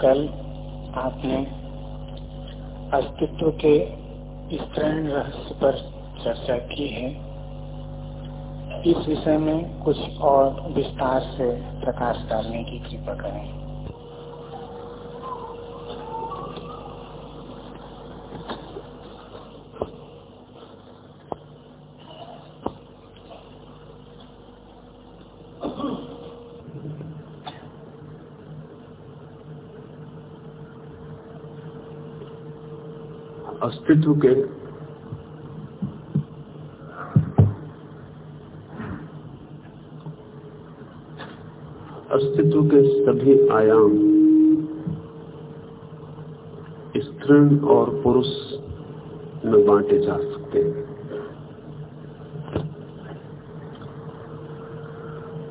कल आपने अस्तित्व के स्तरण रहस्य पर चर्चा की है। इस विषय में कुछ और विस्तार से प्रकाश डालने की कृपा करें। अस्तित्व के अस्तित्व के सभी आयाम। स्त्री और पुरुष में बांटे जा सकते। हैं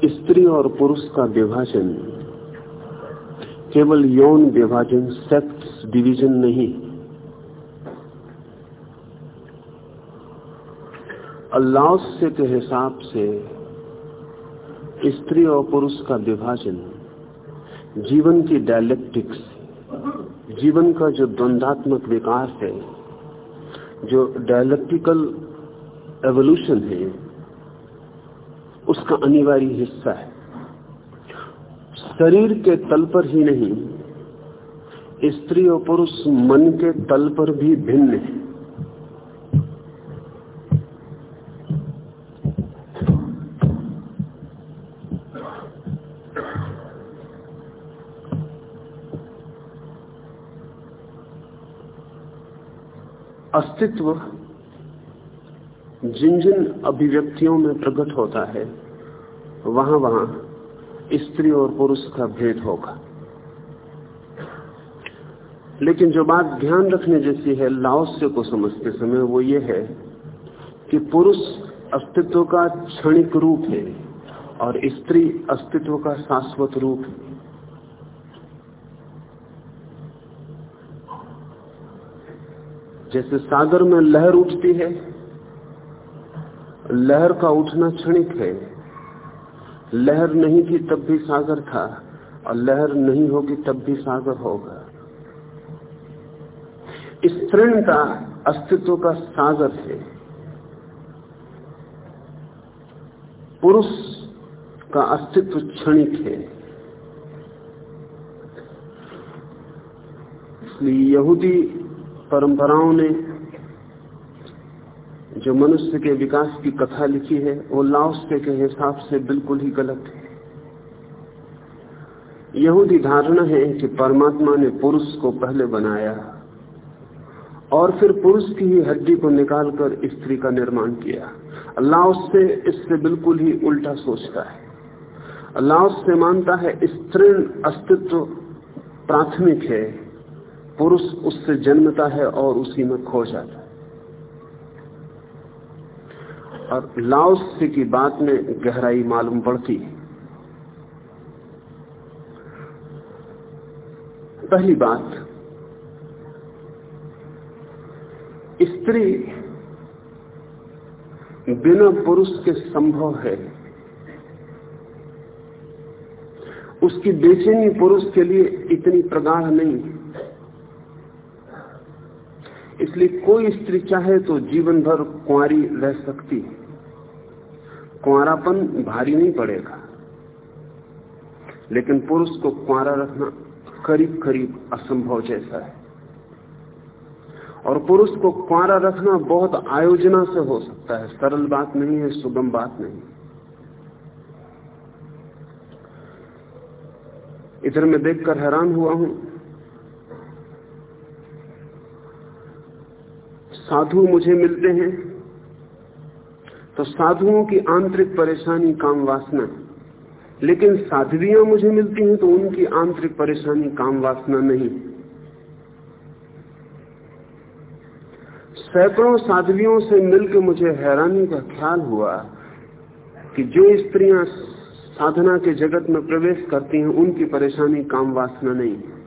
स्त्री और पुरुष का विभाजन, केवल यौन विभाजन सेक्स डिवीज़न नहीं। अल्लाह के हिसाब से स्त्री और पुरुष का विभाजन, जीवन की डायलेक्टिक्स जीवन का जो द्वंदात्मक विकास है, जो डायलेक्टिकल एवोल्यूशन है, उसका अनिवार्य हिस्सा है। शरीर के तल पर ही नहीं, स्त्री और पुरुष मन के तल पर भी भिन्न है। अस्तित्व जिन जिन अभिव्यक्तियों में प्रकट होता है वहाँ वहाँ स्त्री और पुरुष का भेद होगा। लेकिन जो बात ध्यान रखने जैसी है, लाओस्य को समझते समय वो ये है कि पुरुष अस्तित्व का क्षणिक रूप है और स्त्री अस्तित्व का शाश्वत रूप है। जैसे सागर में लहर उठती है, लहर का उठना क्षणिक है। लहर नहीं थी तब भी सागर था, और लहर नहीं होगी तब भी सागर होगा। इस तृण का अस्तित्व का सागर है। पुरुष का अस्तित्व क्षणिक है। इसलिए यहूदी परंपराओं ने जो मनुष्य के विकास की कथा लिखी है, वो लाओस्ते के हिसाब से बिल्कुल ही गलत है। यहूदी धारणा है कि परमात्मा ने पुरुष को पहले बनाया और फिर पुरुष की ही हड्डी को निकालकर स्त्री का निर्माण किया। अल्लाह उससे इससे बिल्कुल ही उल्टा सोचता है। अल्लाह उससे मानता है, स्त्री अस्तित्व प्राथमिक है। पुरुष उससे जन्मता है और उसी में खो जाता है। और लाओस की बात में गहराई मालूम पड़ती है। पहली बात, स्त्री बिना पुरुष के संभव है। उसकी बेचैनी पुरुष के लिए इतनी प्रगाढ़ नहीं है। इसलिए कोई स्त्री चाहे तो जीवन भर कुंवारी रह सकती है। कुंवरापन भारी नहीं पड़ेगा। लेकिन पुरुष को कुंवारा रखना करीब करीब असंभव जैसा है। और पुरुष को कुंवारा रखना बहुत आयोजना से हो सकता है। सरल बात नहीं है, सुगम बात नहीं इधर मैं देखकर हैरान हुआ हूँ साधु मुझे मिलते हैं। तो साधुओं की आंतरिक परेशानी, काम वासना। लेकिन साध्वियाँ मुझे मिलती हैं तो उनकी आंतरिक परेशानी, काम वासना नहीं। सैकड़ों साध्वियों से मिलकर मुझे हैरानी का ख्याल हुआ कि जो स्त्रियाँ साधना के जगत में प्रवेश करती हैं, उनकी परेशानी, काम वासना नहीं। है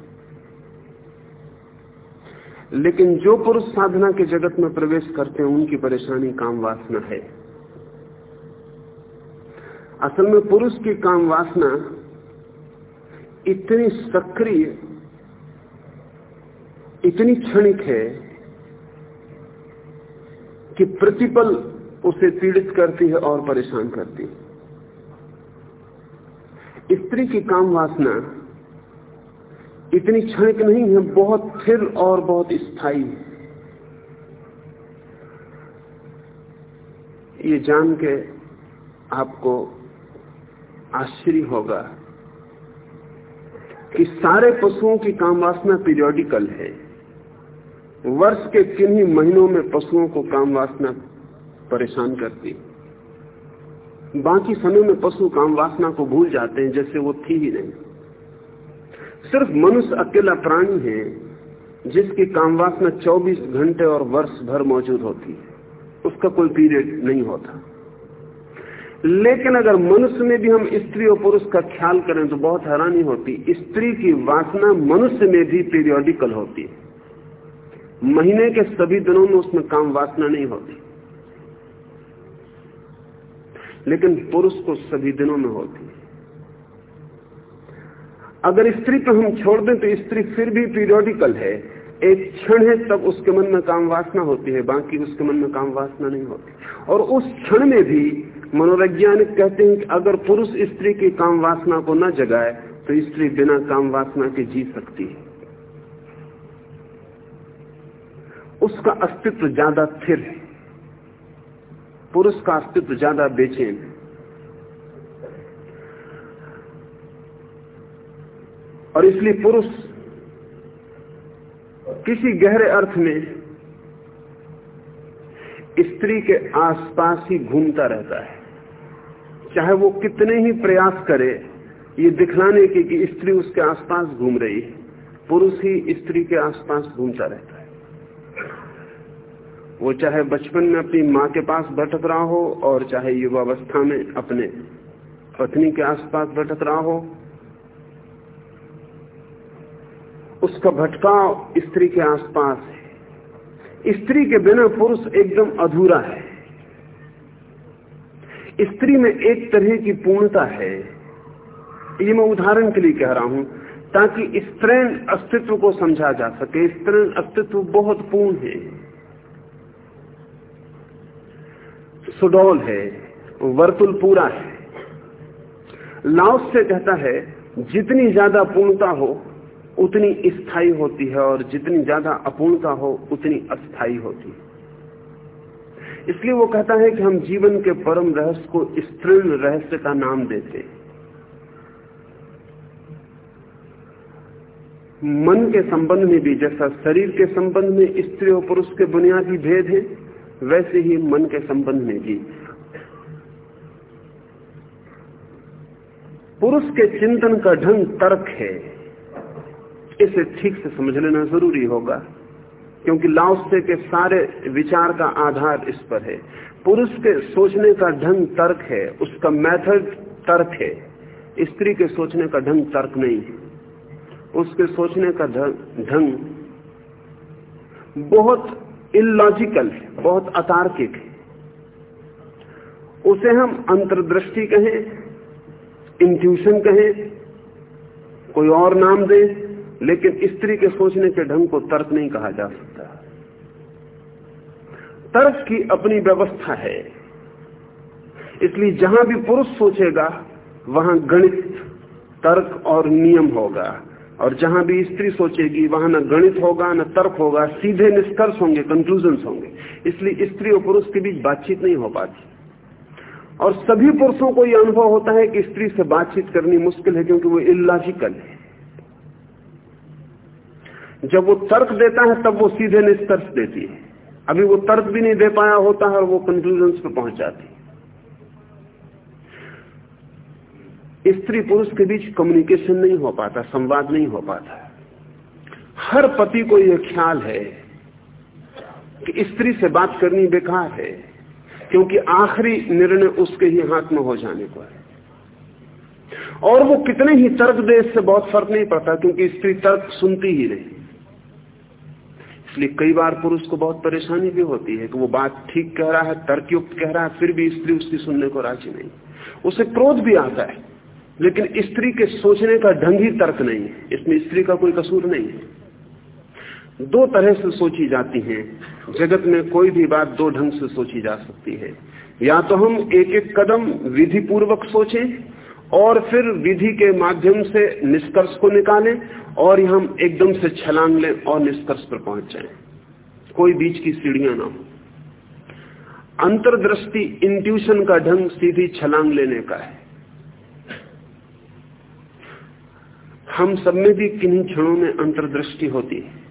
लेकिन जो पुरुष साधना के जगत में प्रवेश करते हैं, उनकी परेशानी काम वासना है। असल में पुरुष की काम वासना इतनी सक्रिय, इतनी क्षणिक है कि प्रतिपल उसे पीड़ित करती है और परेशान करती है। स्त्री की काम वासना इतनी क्षणिक नहीं है, बहुत फिर और बहुत स्थायी। ये जान के आपको आश्चर्य होगा कि सारे पशुओं की काम वासना पीरियोडिकल है। वर्ष के किन्हीं महीनों में पशुओं को काम वासना परेशान करती। बाकी समय में पशु काम वासना को भूल जाते हैं, जैसे वो थी ही नहीं। सिर्फ़ मनुष्य अकेला प्राणी है, जिसकी काम वासना 24 घंटे और वर्ष भर मौजूद होती है। उसका कोई पीरियड नहीं होता। लेकिन अगर मनुष्य में भी हम स्त्री और पुरुष का ख्याल करें तो बहुत हैरानी होती, स्त्री की वासना मनुष्य में भी पीरियोडिकल होती है। महीने के सभी दिनों में उसमें काम वासना नहीं होती। लेकिन पुरुष को सभी दिनों में होती। अगर स्त्री को हम छोड़ दें तो स्त्री फिर भी पीरियोडिकल है। एक क्षण है तब उसके मन में काम वासना होती है, बाकी उसके मन में काम वासना नहीं होती। और उस क्षण में भी मनोवैज्ञानिक कहते हैं कि अगर पुरुष स्त्री की काम वासना को न जगाए तो स्त्री बिना काम वासना के जी सकती है। उसका अस्तित्व ज़्यादा स्थिर है। पुरुष का अस्तित्व ज़्यादा बेचैन है। और इसलिए पुरुष किसी गहरे अर्थ में स्त्री के आसपास ही घूमता रहता है। चाहे वो कितने ही प्रयास करे, ये दिखलाने के कि स्त्री उसके आसपास घूम रही है, पुरुष ही स्त्री के आसपास घूमता रहता है। वो चाहे बचपन में अपनी माँ के पास भटक रहा हो, और चाहे युवावस्था में अपने पत्नी के आसपास भटक रहा हो उसका भटकाव स्त्री के आसपास है। स्त्री के बिना पुरुष एकदम अधूरा है। स्त्री में एक तरह की पूर्णता है। ये मैं उदाहरण के लिए कह रहा हूँ, ताकि स्त्रीण अस्तित्व को समझा जा सके। स्त्रीण अस्तित्व बहुत पूर्ण है। सुडौल है, वर्तुल पूरा है। लाउस से कहता है, जितनी ज़्यादा पूर्णता हो उतनी स्थायी होती है और जितनी ज़्यादा अपूर्णता हो, उतनी अस्थायी होती है। इसलिए वो कहता है कि हम जीवन के परम रहस्य को स्त्रीण रहस्य का नाम देते मन के संबंध में भी, जैसा शरीर के संबंध में स्त्री और पुरुष के बुनियादी भेद है, वैसे ही मन के संबंध में भी। पुरुष के चिंतन का ढंग तर्क है। इसे ठीक से समझ लेना ज़रूरी होगा, क्योंकि लाओसे के सारे विचार का आधार इस पर है। पुरुष के सोचने का ढंग तर्क है, उसका मेथड तर्क है। स्त्री के सोचने का ढंग तर्क नहीं है। उसके सोचने का ढंग बहुत इलॉजिकल है, बहुत अतार्किक है। उसे हम अंतर्दृष्टि कहें इंट्यूशन कहें, कोई और नाम दें लेकिन स्त्री के सोचने के ढंग को तर्क नहीं कहा जा सकता। तर्क की अपनी व्यवस्था है। इसलिए जहाँ भी पुरुष सोचेगा, वहाँ गणित तर्क और नियम होगा। और जहाँ भी स्त्री सोचेगी, वहाँ न गणित होगा, न तर्क होगा, सीधे निष्कर्ष होंगे कंक्लूजन होंगे। इसलिए स्त्री और पुरुष के बीच बातचीत नहीं हो पाती। और सभी पुरुषों को यह अनुभव होता है कि स्त्री से बातचीत करनी मुश्किल है, क्योंकि वो इलॉजिकल है। जब वो तर्क देता है, तब वो सीधे निष्कर्ष देती है। अभी वो तर्क भी नहीं दे पाया होता है और वो कंक्लूजन पे पहुँच जाती स्त्री पुरुष के बीच कम्युनिकेशन नहीं हो पाता, संवाद नहीं हो पाता। हर पति को यह ख्याल है कि स्त्री से बात करनी बेकार है, क्योंकि आखिरी निर्णय उसके ही हाथ में हो जाने को है। और वो कितने ही तर्क दे, इससे बहुत फ़र्क नहीं पड़ता, क्योंकि स्त्री तर्क सुनती ही नहीं। इसलिए कई बार पुरुष को बहुत परेशानी भी होती है कि वो बात ठीक कह रहा है, तर्कयुक्त कह रहा है, फिर भी स्त्री उसकी सुनने को राज़ी नहीं। उसे क्रोध भी आता है, लेकिन स्त्री के सोचने का ढंग ही तर्क नहीं है। इसमें स्त्री का कोई कसूर नहीं है। दो तरह से सोची जाती हैं। जगत में कोई भी बात दो ढंग से सोची जा सकती है। या तो हम एक एक कदम विधि पूर्वक सोचें और फिर विधि के माध्यम से निष्कर्ष को निकालें और हम एकदम से छलांग लें और निष्कर्ष पर पहुँच जाएँ। कोई बीच की सीढ़ियाँ ना हो। अंतर्दृष्टि इंट्यूशन का ढंग सीधी छलांग लेने का है। हम सब में भी किन्हीं क्षणों में अंतर्दृष्टि होती है।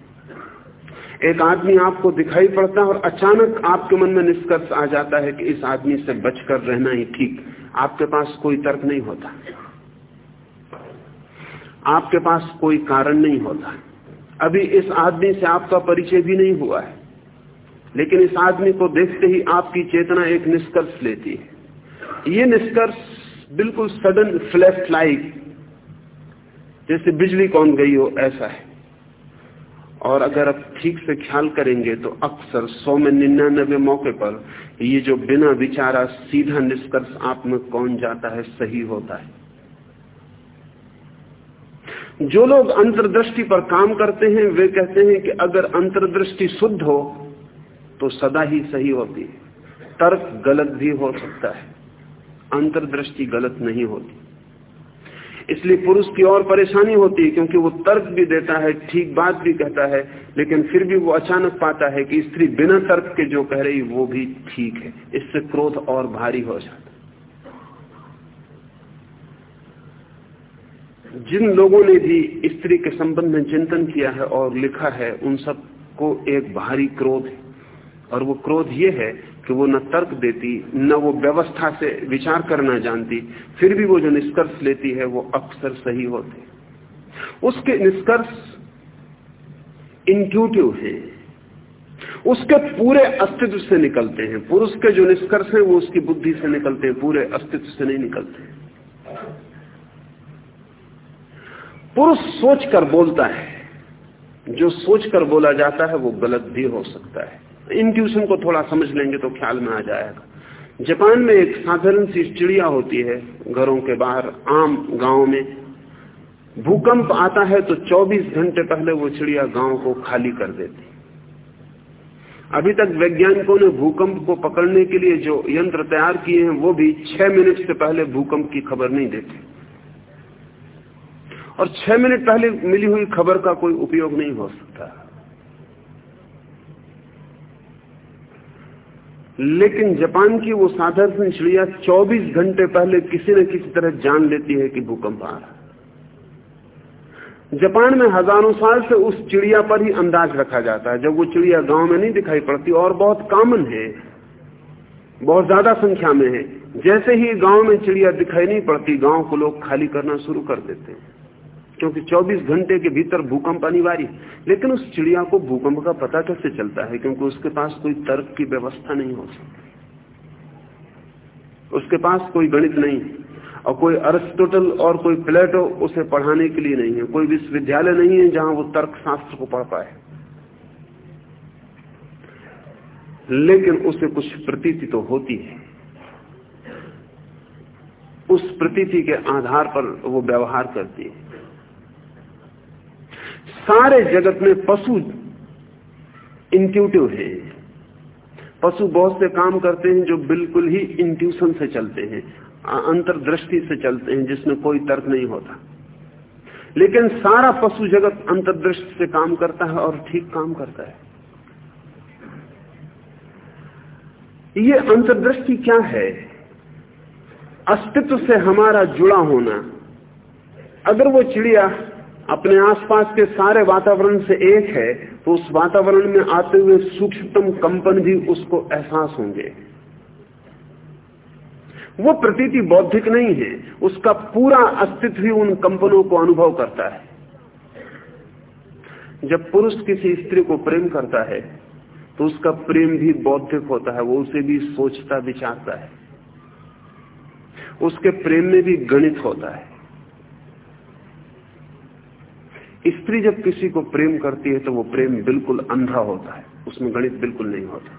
एक आदमी आपको दिखाई पड़ता है और अचानक आपके मन में निष्कर्ष आ जाता है कि इस आदमी से बचकर रहना ही ठीक। आपके पास कोई तर्क नहीं होता। आपके पास कोई कारण नहीं होता। अभी इस आदमी से आपका परिचय भी नहीं हुआ है, लेकिन इस आदमी को देखते ही आपकी चेतना एक निष्कर्ष लेती है। ये निष्कर्ष बिल्कुल सडन फ्लैश लाइक जैसे बिजली कौन गई हो, ऐसा है। और अगर आप ठीक से ख्याल करेंगे तो अक्सर सौ में निन्यानबे मौके पर ये जो बिना विचारा सीधा निष्कर्ष आप में कौन जाता है, सही होता है। जो लोग अंतर्दृष्टि पर काम करते हैं, वे कहते हैं कि अगर अंतर्दृष्टि शुद्ध हो तो सदा ही सही होती है। तर्क गलत भी हो सकता है। अंतर्दृष्टि गलत नहीं होती। इसलिए पुरुष की और परेशानी होती है, क्योंकि वो तर्क भी देता है, ठीक बात भी कहता है, लेकिन फिर भी वो अचानक पाता है कि स्त्री बिना तर्क के जो कह रही, वो भी ठीक है। इससे क्रोध और भारी हो जाता जिन लोगों ने भी स्त्री के संबंध में चिंतन किया है और लिखा है, उन सबको एक भारी क्रोध है। और वो क्रोध ये है कि वो न तर्क देती, न वो व्यवस्था से विचार करना जानती, फिर भी वो जो निष्कर्ष लेती है, वो अक्सर सही होते उसके निष्कर्ष इंट्यूटिव है। उसके पूरे अस्तित्व से निकलते हैं। पुरुष के जो निष्कर्ष है, वो उसकी बुद्धि से निकलते हैं, पूरे अस्तित्व से नहीं निकलते पुरुष सोचकर बोलता है। जो सोचकर बोला जाता है, वो गलत भी हो सकता है। इंट्यूशन को थोड़ा समझ लेंगे तो ख्याल में आ जाएगा। जापान में एक साधारण सी चिड़िया होती है, घरों के बाहर, आम गाँव में। भूकंप आता है तो 24 घंटे पहले वो चिड़िया गाँव को खाली कर देती। अभी तक वैज्ञानिकों ने भूकंप को पकड़ने के लिए जो यंत्र तैयार किए हैं, वो भी छह मिनट से पहले भूकंप की खबर नहीं देते। और छह मिनट पहले मिली हुई खबर का कोई उपयोग नहीं हो सकता। लेकिन जापान की वो साधारण चिड़िया 24 घंटे पहले किसी न किसी तरह जान लेती है कि भूकंप आ रहा जापान में हज़ारों साल से उस चिड़िया पर ही अंदाज रखा जाता है। जब वो चिड़िया गाँव में नहीं दिखाई पड़ती, और बहुत कॉमन है, बहुत ज़्यादा संख्या में है, जैसे ही गाँव में चिड़िया दिखाई नहीं पड़ती, गाँव को लोग खाली करना शुरू कर देते हैं। क्योंकि 24 घंटे के भीतर भूकंप अनिवार्य लेकिन उस चिड़िया को भूकंप का पता कैसे चलता है? क्योंकि उसके पास कोई तर्क की व्यवस्था नहीं हो सकती। उसके पास कोई गणित नहीं और कोई अरिस्टोटल और कोई प्लेटो उसे पढ़ाने के लिए नहीं है। कोई विश्वविद्यालय नहीं है जहाँ वो तर्क शास्त्र को पढ़ पाए। लेकिन उसे कुछ प्रतीति तो होती है। उस प्रतीति के आधार पर वो व्यवहार करती है। सारे जगत में पशु इंट्यूटिव है। पशु बहुत से काम करते हैं जो बिल्कुल ही इंट्यूशन से चलते हैं अंतर्दृष्टि से चलते हैं, जिसमें कोई तर्क नहीं होता। लेकिन सारा पशु जगत अंतर्दृष्टि से काम करता है और ठीक काम करता है। ये अंतर्दृष्टि क्या है? अस्तित्व से हमारा जुड़ा होना। अगर वो चिड़िया अपने आसपास के सारे वातावरण से एक है तो उस वातावरण में आते हुए सूक्ष्मतम कंपन भी उसको एहसास होंगे। वो प्रतीति बौद्धिक नहीं है, उसका पूरा अस्तित्व ही उन कंपनों को अनुभव करता है। जब पुरुष किसी स्त्री को प्रेम करता है तो उसका प्रेम भी बौद्धिक होता है, वो उसे भी सोचता, विचारता है। उसके प्रेम में भी गणित होता है। स्त्री जब किसी को प्रेम करती है तो वो प्रेम बिल्कुल अंधा होता है। उसमें गणित बिल्कुल नहीं होता।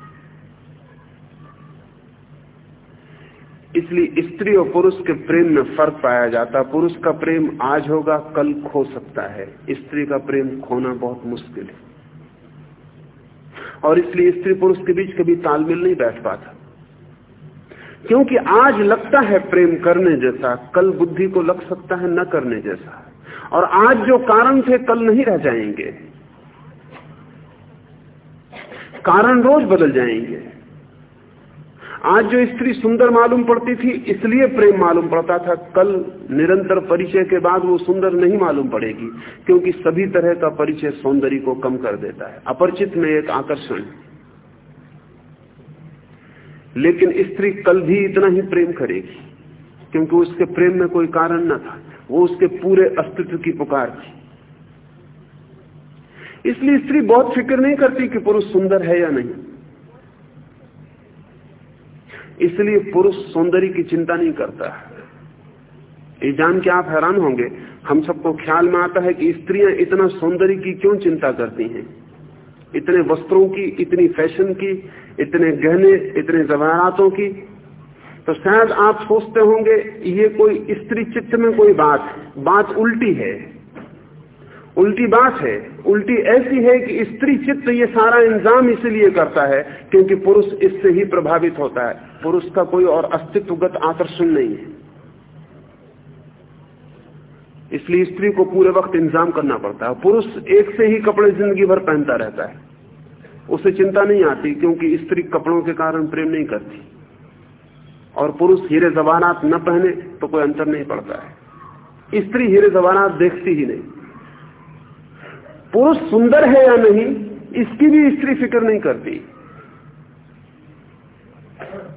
इसलिए स्त्री और पुरुष के प्रेम में फ़र्क पाया जाता। पुरुष का प्रेम आज होगा, कल खो सकता है। स्त्री का प्रेम खोना बहुत मुश्किल है। और इसलिए स्त्री पुरुष के बीच कभी तालमेल नहीं बैठ पाता। क्योंकि आज लगता है प्रेम करने जैसा, कल बुद्धि को लग सकता है न करने जैसा। और आज जो कारण थे, कल नहीं रह जाएँगे। कारण रोज बदल जाएँगे। आज जो स्त्री सुंदर मालूम पड़ती थी, इसलिए प्रेम मालूम पड़ता था। कल निरंतर परिचय के बाद वो सुंदर नहीं मालूम पड़ेगी, क्योंकि सभी तरह का परिचय सौंदर्य को कम कर देता है। अपरिचित में एक आकर्षण। लेकिन स्त्री कल भी इतना ही प्रेम करेगी, क्योंकि उसके प्रेम में कोई कारण न था। वो उसके पूरे अस्तित्व की पुकार थी। इसलिए स्त्री बहुत फ़िक्र नहीं करती कि पुरुष सुंदर है या नहीं। इसलिए पुरुष सौंदर्य की चिंता नहीं करता ये जान के आप हैरान होंगे, हम सबको ख्याल में आता है कि स्त्रियाँ इतना सौंदर्य की क्यों चिंता करती हैं? इतने वस्त्रों की, इतनी फ़ैशन की, इतने गहने, इतने जवाहरातों की तो शायद आप सोचते होंगे, ये कोई स्त्री चित्त में कोई बात बात उल्टी है। उल्टी बात है। उल्टी ऐसी है कि स्त्री चित्त ये सारा इंजाम इसलिए करता है क्योंकि पुरुष इससे ही प्रभावित होता है। पुरुष का कोई और अस्तित्वगत आकर्षण नहीं है। इसलिए स्त्री को पूरे वक्त इंतज़ाम करना पड़ता है। पुरुष एक से ही कपड़े ज़िंदगी भर पहनता रहता है। उसे चिंता नहीं आती क्योंकि स्त्री कपड़ों के कारण प्रेम नहीं करती। और पुरुष हीरे जवानात न पहने तो कोई अंतर नहीं पड़ता है। स्त्री हीरे जवानात देखती ही नहीं। पुरुष सुंदर है या नहीं, इसकी भी स्त्री फ़िक्र नहीं करती।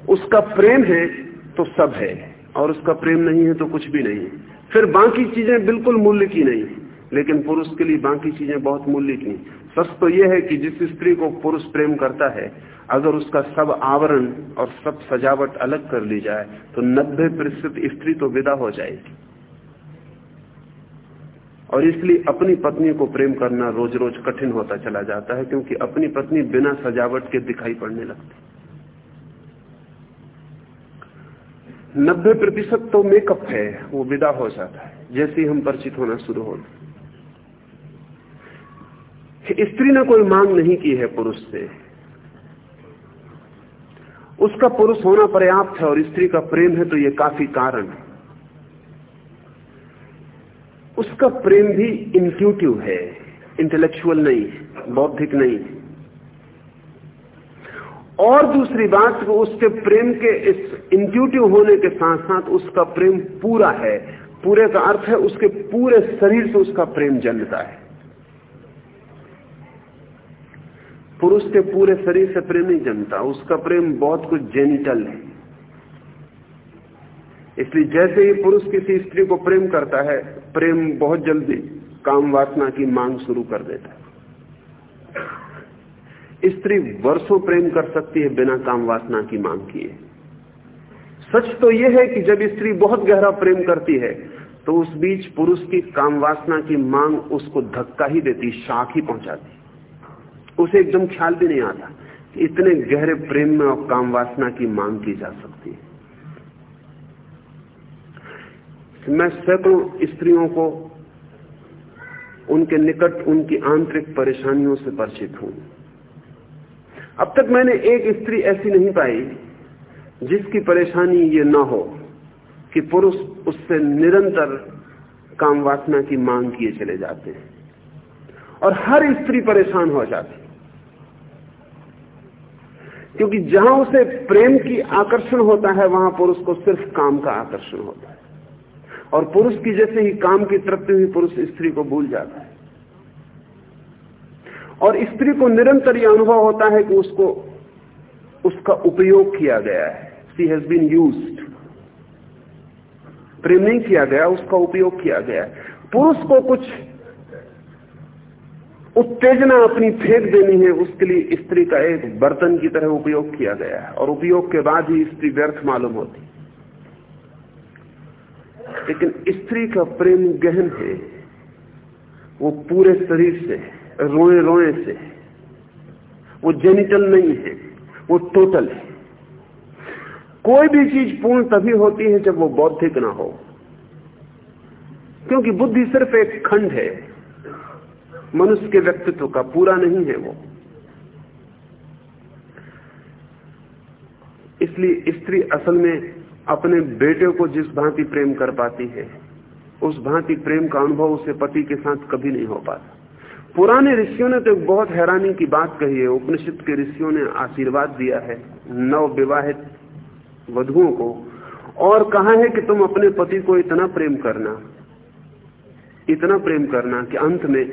उसका प्रेम है तो सब है, और उसका प्रेम नहीं है तो कुछ भी नहीं। है फिर बाकी चीज़ें बिल्कुल मूल्य की नहीं, लेकिन पुरुष के लिए बाकी चीज़ें बहुत मूल्य की। सच तो यह है कि जिस स्त्री को पुरुष प्रेम करता है, अगर उसका सब आवरण और सब सजावट अलग कर ली जाए तो नब्बे प्रतिशत स्त्री तो विदा हो जाएगी। और इसलिए अपनी पत्नी को प्रेम करना रोज रोज कठिन होता चला जाता है, क्योंकि अपनी पत्नी बिना सजावट के दिखाई पड़ने लगती नब्बे प्रतिशत तो मेकअप है, वो विदा हो जाता है, जैसे ही हम परिचित होना शुरू होते स्त्री ने कोई मांग नहीं की है पुरुष से। उसका पुरुष होना पर्याप्त है और स्त्री का प्रेम है तो यह काफ़ी कारण है। उसका प्रेम भी इंट्यूटिव है इंटेलेक्चुअल नहीं बौद्धिक नहीं और दूसरी बात, वो उसके प्रेम के इस इंट्यूटिव होने के साथ साथ उसका प्रेम पूरा है। पूरे का अर्थ है, उसके पूरे शरीर से उसका प्रेम जन्मता है। पुरुष के पूरे शरीर से प्रेम नहीं जमता। उसका प्रेम बहुत कुछ जेनिटल है। इसलिए जैसे ही पुरुष किसी स्त्री को प्रेम करता है, प्रेम बहुत जल्दी काम वासना की मांग शुरू कर देता है। स्त्री वर्षों प्रेम कर सकती है बिना काम वासना की मांग किए। सच तो यह है कि जब स्त्री बहुत गहरा प्रेम करती है तो उस बीच पुरुष की काम वासना की मांग उसको धक्का ही देती शाख ही पहुंचाती। उसे एकदम ख्याल भी नहीं आता कि इतने गहरे प्रेम में और काम वासना की मांग की जा सकती है। मैं सैकड़ों स्त्रियों को, उनके निकट, उनकी आंतरिक परेशानियों से परिचित हूँ। अब तक मैंने एक स्त्री ऐसी नहीं पाई जिसकी परेशानी ये ना हो कि पुरुष उससे निरंतर काम वासना की मांग किए चले जाते हैं और हर स्त्री परेशान हो जाती क्योंकि जहाँ उसे प्रेम की आकर्षण होता है, वहाँ पुरुष को सिर्फ़ काम का आकर्षण होता है। और पुरुष की जैसे ही काम की तृप्ति हुई, पुरुष स्त्री को भूल जाता है। और स्त्री को निरंतर यह अनुभव होता है कि उसको, उसका उपयोग किया गया है। सी हैज़ बीन यूज़ प्रेम नहीं किया गया, उसका उपयोग किया गया पुरुष को कुछ उत्तेजना अपनी फेंक देनी है, उसके लिए स्त्री का एक बर्तन की तरह उपयोग किया गया है और उपयोग के बाद ही स्त्री व्यर्थ मालूम होती। लेकिन स्त्री का प्रेम गहन है, वो पूरे शरीर से रोए रोए से वो जेनिटल नहीं है, वो टोटल है। कोई भी चीज़ पूर्ण तभी होती है जब वो बौद्धिक ना हो। क्योंकि बुद्धि सिर्फ़ एक खंड है मनुष्य के व्यक्तित्व का पूरा नहीं है वो। इसलिए स्त्री असल में अपने बेटे को जिस भांति प्रेम कर पाती है, उस भांति प्रेम का अनुभव उसे पति के साथ कभी नहीं हो पाता। पुराने ऋषियों ने तो एक बहुत हैरानी की बात कही है। उपनिषद के ऋषियों ने आशीर्वाद दिया है नव विवाहित वधुओं को और कहा है कि तुम अपने पति को इतना प्रेम करना, इतना प्रेम करना कि अंत में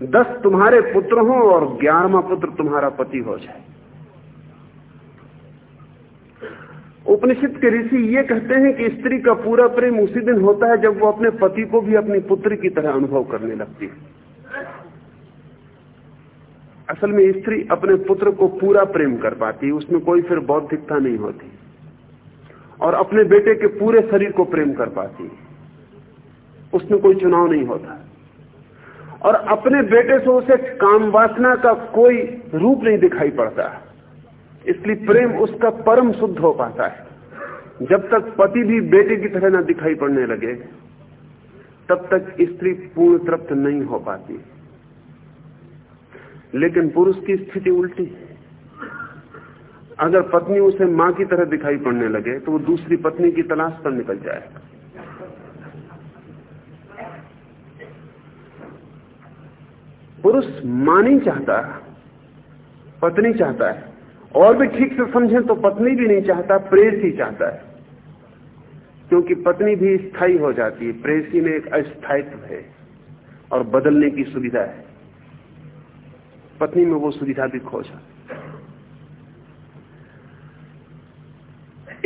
दस तुम्हारे पुत्र हो और ग्यारहवा पुत्र तुम्हारा पति हो जाए। उपनिषद के ऋषि ये कहते हैं कि स्त्री का पूरा प्रेम उसी दिन होता है जब वो अपने पति को भी अपनी पुत्र की तरह अनुभव करने लगती है। असल में स्त्री अपने पुत्र को पूरा प्रेम कर पाती उसमें कोई फिर बौद्धिकता नहीं होती। और अपने बेटे के पूरे शरीर को प्रेम कर पाती उसमें कोई चुनाव नहीं होता। और अपने बेटे से उसे काम वासना का कोई रूप नहीं दिखाई पड़ता। इसलिए प्रेम उसका परम शुद्ध हो पाता है। जब तक पति भी बेटे की तरह ना दिखाई पड़ने लगे, तब तक स्त्री पूर्ण तृप्त नहीं हो पाती। लेकिन पुरुष की स्थिति उल्टी। है अगर पत्नी उसे माँ की तरह दिखाई पड़ने लगे तो वो दूसरी पत्नी की तलाश पर निकल जाएगा पुरुष माँ नहीं चाहता पत्नी चाहता है, और भी ठीक से समझें तो पत्नी भी नहीं चाहता, प्रेस ही चाहता है। क्योंकि पत्नी भी स्थायी हो जाती है, प्रेसी में एक अस्थायित्व है और बदलने की सुविधा है। पत्नी में वो सुविधा भी खो जाती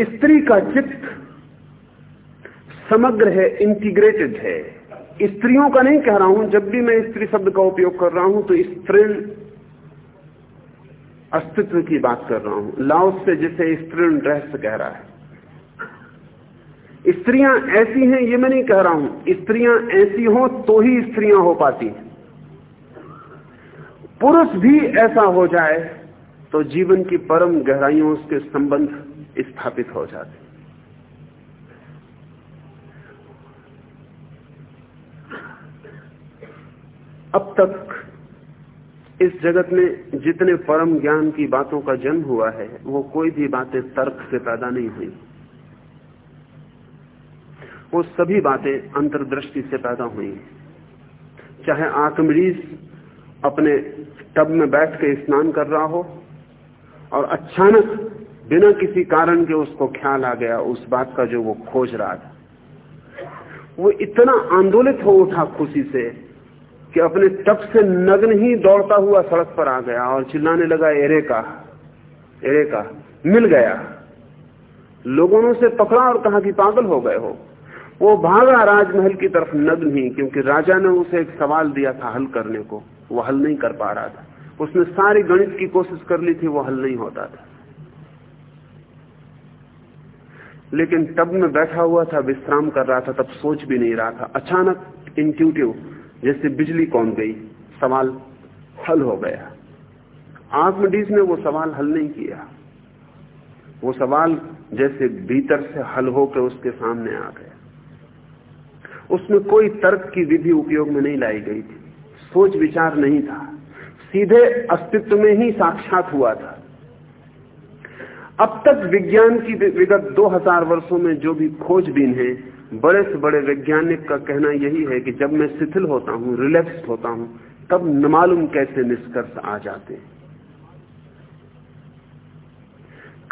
स्त्री का चित्त समग्र है इंटीग्रेटेड है। स्त्रियों का नहीं कह रहा हूँ, जब भी मैं स्त्री शब्द का उपयोग कर रहा हूँ तो स्त्री अस्तित्व की बात कर रहा हूँ। लाओस से जिसे स्त्रीण रहस्य कह रहा है। स्त्रियाँ ऐसी हैं, ये मैं नहीं कह रहा हूँ, स्त्रियाँ ऐसी हो तो ही स्त्रियाँ हो पाती पुरुष भी ऐसा हो जाए तो जीवन की परम गहराइयों उसके संबंध स्थापित हो जाते अब तक इस जगत में जितने परम ज्ञान की बातों का जन्म हुआ है, वो कोई भी बातें तर्क से पैदा नहीं हुई। वो सभी बातें अंतर्दृष्टि से पैदा हुई। चाहे आकमरीज अपने टब में बैठ के स्नान कर रहा हो, और अचानक बिना किसी कारण के उसको ख्याल आ गया उस बात का जो वो खोज रहा था। वो इतना आंदोलित हो उठा खुशी से कि अपने टब से नग्न ही दौड़ता हुआ सड़क पर आ गया और चिल्लाने लगा, एरे का एरे का। मिल गया। लोगों ने उसे पकड़ा और कहा कि पागल हो गए हो। वो भागा राजमहल की तरफ़ नग्न ही, क्योंकि राजा ने उसे एक सवाल दिया था हल करने को। वो हल नहीं कर पा रहा था। उसने सारी गणित की कोशिश कर ली थी, वो हल नहीं होता था। लेकिन तब में बैठा हुआ था, विश्राम कर रहा था, तब सोच भी नहीं रहा था। अचानक इंट्यूटिव जैसे बिजली कौन गई, सवाल हल हो गया। आत्मडीज ने वो सवाल हल नहीं किया। वो सवाल जैसे भीतर से हल होकर उसके सामने आ गया। उसमें कोई तर्क की विधि उपयोग में नहीं लाई गई थी। सोच विचार नहीं था। सीधे अस्तित्व में ही साक्षात हुआ था। अब तक विज्ञान की विगत 2000 वर्षों में जो भी खोजबीन है बड़े से बड़े वैज्ञानिक का कहना यही है कि जब मैं शिथिल होता हूँ रिलैक्स होता हूँ, तब न मालूम कैसे निष्कर्ष आ जाते हैं।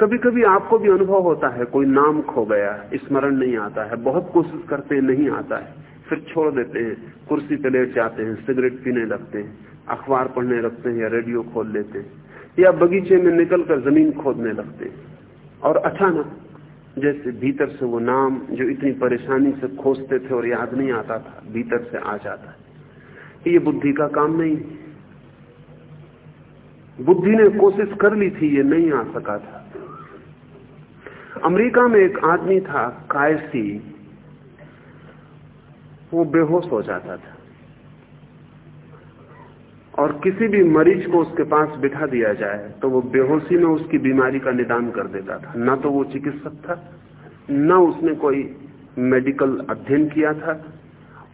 कभी कभी आपको भी अनुभव होता है, कोई नाम खो गया, स्मरण नहीं आता है, बहुत कोशिश करते हैं, नहीं आता है, फिर छोड़ देते हैं, कुर्सी पे लेट जाते हैं, सिगरेट पीने लगते हैं, अखबार पढ़ने लगते हैं या रेडियो खोल लेते हैं, या बगीचे में निकलकर ज़मीन खोदने लगते हैं, और अचानक जैसे भीतर से वो नाम जो इतनी परेशानी से खोजते थे और याद नहीं आता था, भीतर से आ जाता ये बुद्धि का काम नहीं। बुद्धि ने कोशिश कर ली थी, ये नहीं आ सका था। अमेरिका में एक आदमी था, कायसी, वो बेहोश हो जाता था। और किसी भी मरीज़ को उसके पास बिठा दिया जाए तो वो बेहोशी में उसकी बीमारी का निदान कर देता था। ना तो वो चिकित्सक था, न उसने कोई मेडिकल अध्ययन किया था,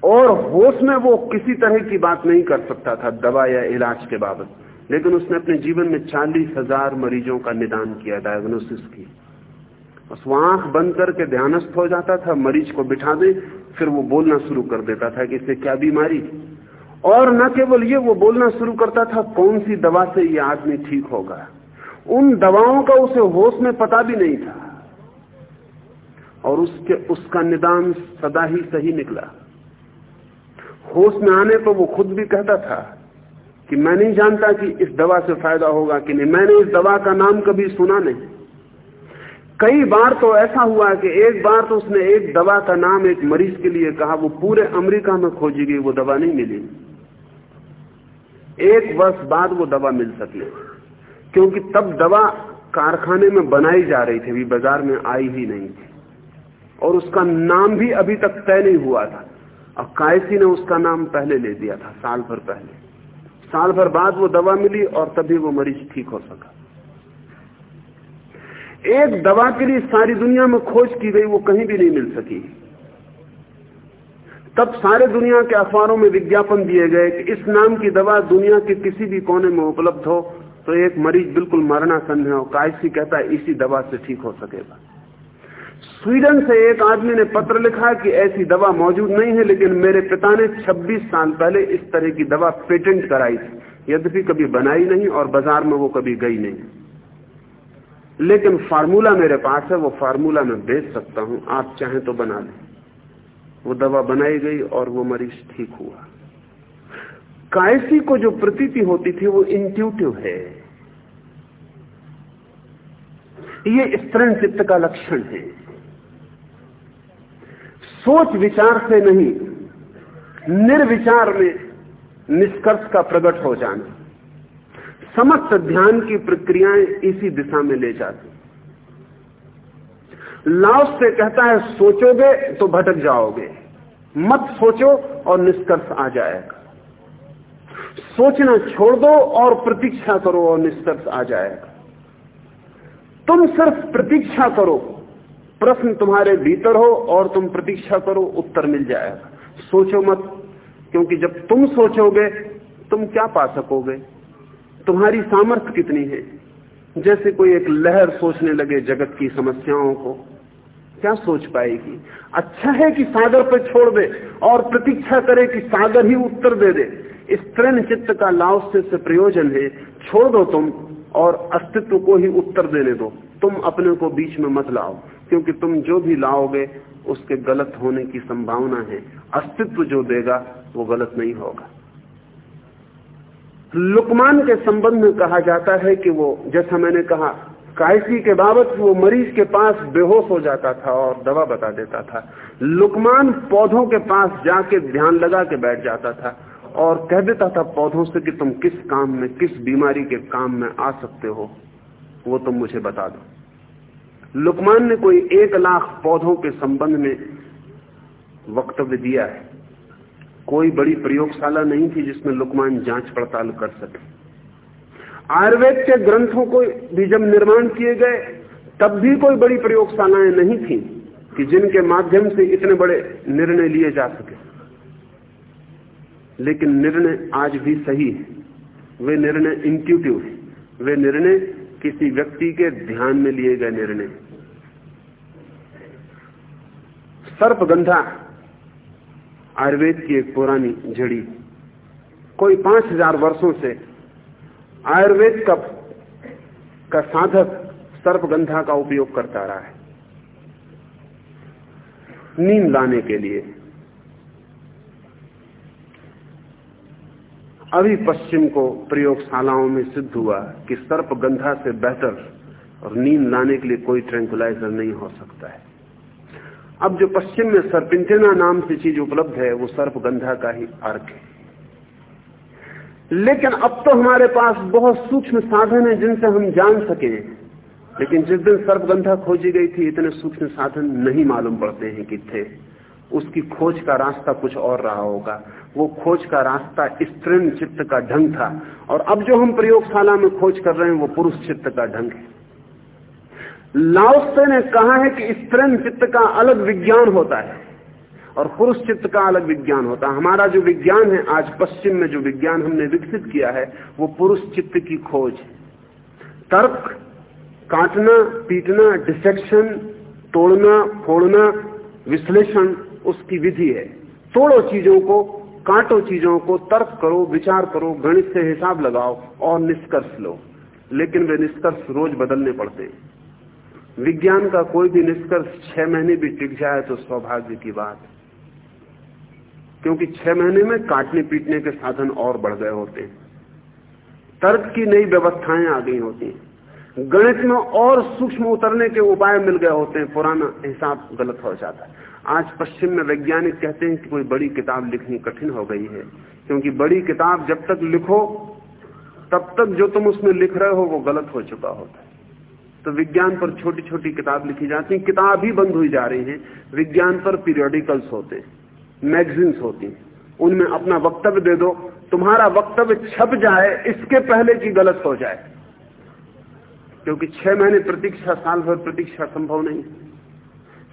और होश में वो किसी तरह की बात नहीं कर सकता था दवा या इलाज के बाबत। लेकिन उसने अपने जीवन में चालीस हज़ार मरीजों का निदान किया डायग्नोसिस की बस आँख बंद करके ध्यानस्थ हो जाता था, मरीज़ को बिठा दे, फिर वो बोलना शुरू कर देता था कि इसे क्या बीमारी? और न केवल ये, वो बोलना शुरू करता था, कौन सी दवा से ये आदमी ठीक होगा? उन दवाओं का उसे होश में पता भी नहीं था। और उसके, उसका निदान सदा ही सही निकला। होश में आने पर वो खुद भी कहता था कि मैं नहीं जानता कि इस दवा से फ़ायदा होगा कि नहीं। मैंने इस दवा का नाम कभी सुना नहीं। कई बार तो ऐसा हुआ कि एक बार तो उसने एक दवा का नाम एक मरीज़ के लिए कहा, वो पूरे अमेरिका में खोजी गई, वो दवा नहीं मिली। एक वर्ष बाद वो दवा मिल सकी क्योंकि तब दवा कारखाने में बनाई जा रही थी, अभी बाज़ार में आई ही नहीं थी। और उसका नाम भी अभी तक तय नहीं हुआ था। और कायसी ने उसका नाम पहले ले दिया था, साल भर पहले। साल भर बाद वो दवा मिली और तभी वो मरीज़ ठीक हो सका। एक दवा के लिए सारी दुनिया में खोज की गई, वो कहीं भी नहीं मिल सकी। तब सारे दुनिया के अखबारों में विज्ञापन दिए गए कि इस नाम की दवा दुनिया के किसी भी कोने में उपलब्ध हो तो एक मरीज़ बिल्कुल मरना है। कायसी कहता है, इसी दवा से ठीक हो सकेगा। स्वीडन से एक आदमी ने पत्र लिखा कि ऐसी दवा मौजूद नहीं है, लेकिन मेरे पिता ने 26 साल पहले इस तरह की दवा पेटेंट कराई थी। यद्यपि कभी बनाई नहीं और बाज़ार में वो कभी गई नहीं। लेकिन फार्मूला मेरे पास है, वो फार्मूला मैं बेच सकता हूँ, आप चाहें तो बना लें। वो दवा बनाई गई और वो मरीज़ ठीक हुआ। कायसी को जो प्रतीति होती थी वो इंट्यूटिव है। ये स्तरण चित्त का लक्षण है। सोच विचार से नहीं, निर्विचार में निष्कर्ष का प्रकट हो जाना। समस्त ध्यान की प्रक्रियाएँ इसी दिशा में ले जाती। लाओस से कहता है, सोचोगे तो भटक जाओगे। मत सोचो और निष्कर्ष आ जाएगा। सोचना छोड़ दो और प्रतीक्षा करो और निष्कर्ष आ जाएगा। तुम सिर्फ़ प्रतीक्षा करो, प्रश्न तुम्हारे भीतर हो और तुम प्रतीक्षा करो, उत्तर मिल जाएगा। सोचो मत, क्योंकि जब तुम सोचोगे, तुम क्या पा सकोगे? तुम्हारी सामर्थ्य कितनी है? जैसे कोई एक लहर सोचने लगे जगत की समस्याओं को। क्या सोच पाएगी? अच्छा है कि सागर पर छोड़ दे और प्रतीक्षा करे कि सागर ही उत्तर दे दे। इस तृण चित्त का लाभ से प्रयोजन है। छोड़ दो तुम और अस्तित्व को ही उत्तर देने दो। तुम अपने को बीच में मत लाओ, क्योंकि तुम जो भी लाओगे, उसके गलत होने की संभावना है। अस्तित्व जो देगा, वो गलत नहीं होगा। लुकमान के संबंध में कहा जाता है कि वो, जैसा मैंने कहा कायसी के बाबत वो मरीज़ के पास बेहोश हो जाता था और दवा बता देता था। लुकमान पौधों के पास जाके ध्यान लगा के बैठ जाता था और कह देता था पौधों से कि तुम किस काम में, किस बीमारी के काम में आ सकते हो, वो तुम मुझे बता दो। लुकमान ने कोई एक लाख पौधों के संबंध में वक्तव्य दिया है। कोई बड़ी प्रयोगशाला नहीं थी जिसमें लुकमान जाँच पड़ताल कर सके। आयुर्वेद के ग्रंथों को भी जब निर्माण किए गए, तब भी कोई बड़ी प्रयोगशालाएँ नहीं थी कि जिनके माध्यम से इतने बड़े निर्णय लिए जा सके। लेकिन निर्णय आज भी सही है। वे निर्णय इंट्यूटिव है। वे निर्णय किसी व्यक्ति के ध्यान में लिए गए निर्णय। सर्पगंधा आयुर्वेद की एक पुरानी जड़ी कोई पाँच हज़ार वर्षों से आयुर्वेद का का साधक सर्पगंधा का उपयोग करता रहा है। नींद लाने के लिए। अभी पश्चिम को प्रयोगशालाओं में सिद्ध हुआ कि सर्पगंधा से बेहतर और नींद लाने के लिए कोई ट्रैंकुलाइजर नहीं हो सकता है। अब जो पश्चिम में सर्पिंटेना नाम से चीज़ उपलब्ध है, वो सर्पगंधा का ही अर्क है। लेकिन अब तो हमारे पास बहुत सूक्ष्म साधन है जिनसे हम जान सके। लेकिन जिस दिन सर्पगंधा खोजी गई थी, इतने सूक्ष्म साधन नहीं मालूम पड़ते हैं कि थे। उसकी खोज का रास्ता कुछ और रहा होगा। वो खोज का रास्ता स्त्रीण चित्त का ढंग था। और अब जो हम प्रयोगशाला में खोज कर रहे हैं, वो पुरुष चित्त का ढंग है। लाओसे ने कहा है कि स्त्रीण चित्त का अलग विज्ञान होता है। और पुरुष चित्त का अलग विज्ञान होता है। हमारा जो विज्ञान है, आज पश्चिम में जो विज्ञान हमने विकसित किया है, वो पुरुष चित्त की खोज तर्क, काटना, पीटना, डिसेक्शन, तोड़ना, फोड़ना, विश्लेषण, उसकी विधि है। तोड़ो चीज़ों को, काटो चीज़ों को, तर्क करो, विचार करो, गणित से हिसाब लगाओ और निष्कर्ष लो। लेकिन वे निष्कर्ष रोज बदलने पड़ते हैं। विज्ञान का कोई भी निष्कर्ष छह महीने भी टिक जाए तो सौभाग्य की बात। क्योंकि छह महीने में काटने पीटने के साधन और बढ़ गए होते हैं। तर्क की नई व्यवस्थाएँ आ गई होती हैं। गणित में और सूक्ष्म उतरने के उपाय मिल गए होते हैं। पुराना हिसाब गलत हो जाता है। आज पश्चिम में वैज्ञानिक कहते हैं कि कोई बड़ी किताब लिखनी कठिन हो गई है। क्योंकि बड़ी किताब जब तक लिखो, तब तक जो तुम उसमें लिख रहे हो, वो गलत हो चुका होता है। तो विज्ञान पर छोटी छोटी किताब लिखी जाती है। किताब ही बंद हुई जा रही है। विज्ञान पर पीरियोडिकल्स होते मैगजीन्स होती हैं। उनमें अपना वक्तव्य दे दो। तुम्हारा वक्तव्य छप जाए, इसके पहले की गलत हो जाए। क्योंकि छह महीने प्रतीक्षा, साल भर प्रतीक्षा संभव नहीं।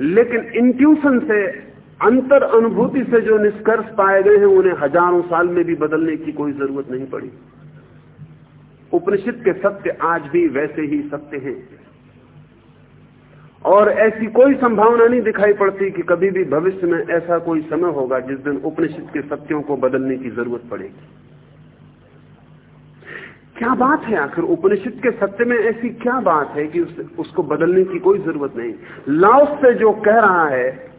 लेकिन इंट्यूशन से, अंतर अनुभूति से जो निष्कर्ष पाए गए हैं, उन्हें हज़ारों साल में भी बदलने की कोई ज़रूरत नहीं पड़ी। उपनिषद के सत्य आज भी वैसे ही सत्य हैं। और ऐसी कोई संभावना नहीं दिखाई पड़ती कि कभी भी भविष्य में ऐसा कोई समय होगा जिस दिन उपनिषद के सत्यों को बदलने की ज़रूरत पड़ेगी। क्या बात है आखिर? उपनिषद के सत्य में ऐसी क्या बात है कि उस, उसको बदलने की कोई ज़रूरत नहीं? लाओस से जो कह रहा है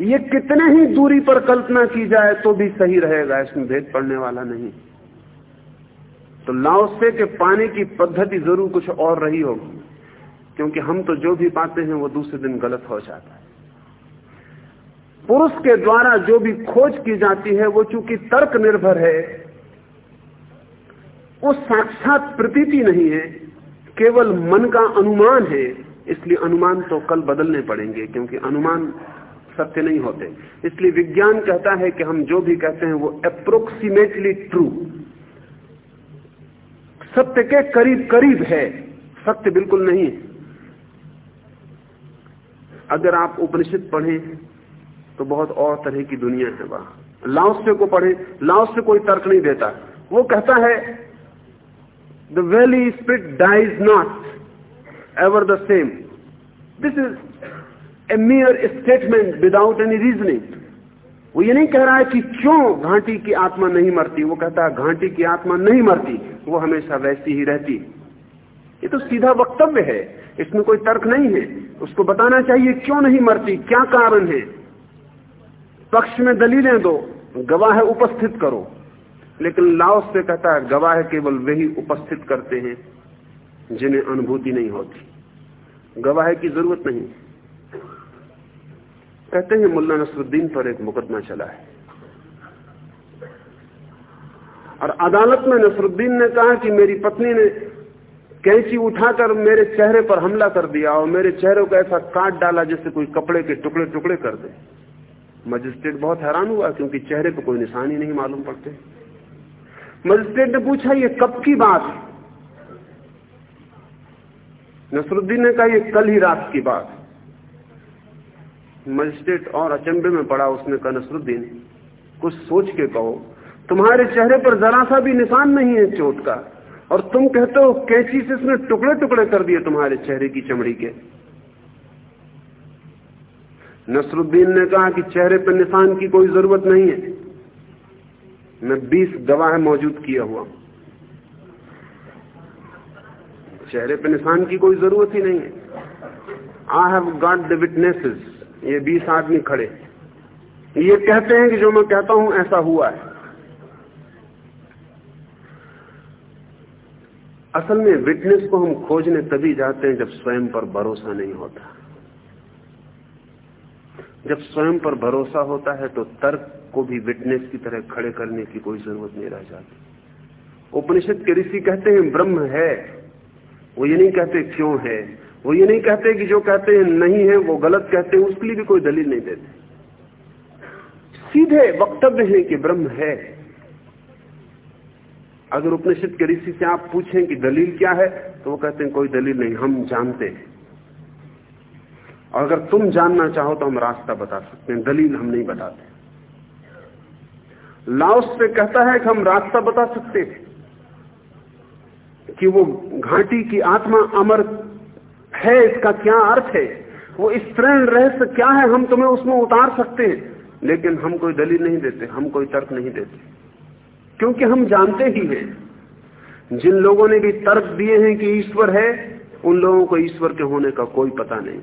ये कितने ही दूरी पर कल्पना की जाए तो भी सही रहेगा इसमें भेद पड़ने वाला नहीं। तो लाओसे के पाने की पद्धति ज़रूर कुछ और रही होगी। क्योंकि हम तो जो भी पाते हैं वो दूसरे दिन गलत हो जाता है। पुरुष के द्वारा जो भी खोज की जाती है, वो चूँकि तर्क निर्भर है वो साक्षात प्रतीति नहीं है, केवल मन का अनुमान है, इसलिए अनुमान तो कल बदलने पड़ेंगे, क्योंकि अनुमान सत्य नहीं होते। इसलिए विज्ञान कहता है कि हम जो भी कहते हैं वो अप्रोक्सीमेटली ट्रू सत्य के करीब करीब है, सत्य बिल्कुल नहीं अगर आप उपनिषद पढ़ें तो बहुत और तरह की दुनिया है वहाँ। लाओस्य को पढ़े लाओस्य कोई तर्क नहीं देता। वो कहता है the valley spirit dies not ever the same this is a mere statement without any reasoning वो ये नहीं कह रहा है कि क्यों घाटी की आत्मा नहीं मरती। वो कहता है, घाटी की आत्मा नहीं मरती, वो हमेशा वैसी ही रहती। ये तो सीधा वक्तव्य है। इसमें कोई तर्क नहीं है। उसको बताना चाहिए, क्यों नहीं मरती? क्या कारण है? पक्ष में दलीलें दो, गवाह उपस्थित करो। लेकिन लाओस से कहता है, गवाह केवल वही उपस्थित करते हैं जिन्हें अनुभूति नहीं होती। गवाह की ज़रूरत नहीं। कहते हैं, मुल्ला नसरुद्दीन पर एक मुकदमा चला है। और अदालत में नसरुद्दीन ने कहा कि मेरी पत्नी ने कैंची उठाकर मेरे चेहरे पर हमला कर दिया और मेरे चेहरे को ऐसा काट डाला जैसे कोई कपड़े के टुकड़े टुकड़े कर दे। मजिस्ट्रेट बहुत हैरान हुआ क्योंकि चेहरे पर कोई निशान ही नहीं मालूम पड़ते। मजिस्ट्रेट ने पूछा, ये कब की बात नसरुद्दीन ने कहा, ये कल ही रात की बात मजिस्ट्रेट और अचंबे में पड़ा उसने कहा, नसरुद्दीन, कुछ सोच के कहो। तुम्हारे चेहरे पर जरा सा भी निशान नहीं है चोट का। और तुम कहते हो, कैची से इसने टुकड़े टुकड़े कर दिए तुम्हारे चेहरे की चमड़ी के। नसरुद्दीन ने कहा कि चेहरे पर निशान की कोई ज़रूरत नहीं है। मैं बीस गवाह मौजूद किया हुआ चेहरे पर निशान की कोई ज़रूरत ही नहीं है। I have got the witnesses ये बीस आदमी खड़े। ये कहते हैं कि जो मैं कहता हूँ, ऐसा हुआ है। असल में विटनेस को हम खोजने तभी जाते हैं जब स्वयं पर भरोसा नहीं होता। जब स्वयं पर भरोसा होता है तो तर्क को भी विटनेस की तरह खड़े करने की कोई ज़रूरत नहीं रह जाती। उपनिषद के ऋषि कहते हैं, ब्रह्म है। वो ये नहीं कहते क्यों है। वो ये नहीं कहते कि जो कहते हैं नहीं है, वो गलत कहते हैं, उसके लिए भी कोई दलील नहीं देते। सीधे वक्तव्य है कि ब्रह्म है। अगर उपनिषद के ऋषि से आप पूछें कि दलील क्या है तो वो कहते हैं, कोई दलील नहीं, हम जानते हैं। और अगर तुम जानना चाहो तो हम रास्ता बता सकते हैं, दलील हम नहीं बताते लाओस से कहता है कि हम रास्ता बता सकते हैं कि वो घाटी की आत्मा अमर है, इसका क्या अर्थ है? वो इस स्त्रीण रहस्य क्या है, हम तुम्हें उसमें उतार सकते हैं। लेकिन हम कोई दलील नहीं देते, हम कोई तर्क नहीं देते। क्योंकि हम जानते ही हैं। जिन लोगों ने भी तर्क दिए हैं कि ईश्वर है, उन लोगों को ईश्वर के होने का कोई पता नहीं।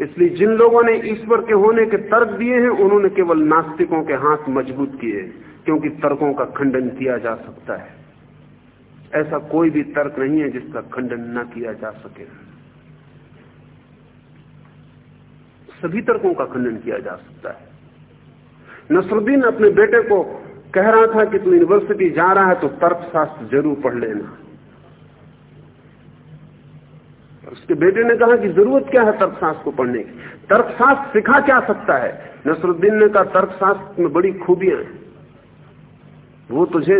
इसलिए जिन लोगों ने ईश्वर के होने के तर्क दिए हैं, उन्होंने केवल नास्तिकों के हाथ मज़बूत किए क्योंकि तर्कों का खंडन किया जा सकता है। ऐसा कोई भी तर्क नहीं है जिसका खंडन न किया जा सके। सभी तर्कों का खंडन किया जा सकता है। नसरुद्दीन अपने बेटे को कह रहा था कि तू यूनिवर्सिटी जा रहा है तो तर्कशास्त्र ज़रूर पढ़ लेना। उसके बेटे ने कहा कि ज़रूरत क्या है तर्कशास्त्र को पढ़ने की? तर्कशास्त्र सिखा क्या सकता है? नसरुद्दीन ने कहा, तर्कशास्त्र में बड़ी खूबियाँ हैं। वो तुझे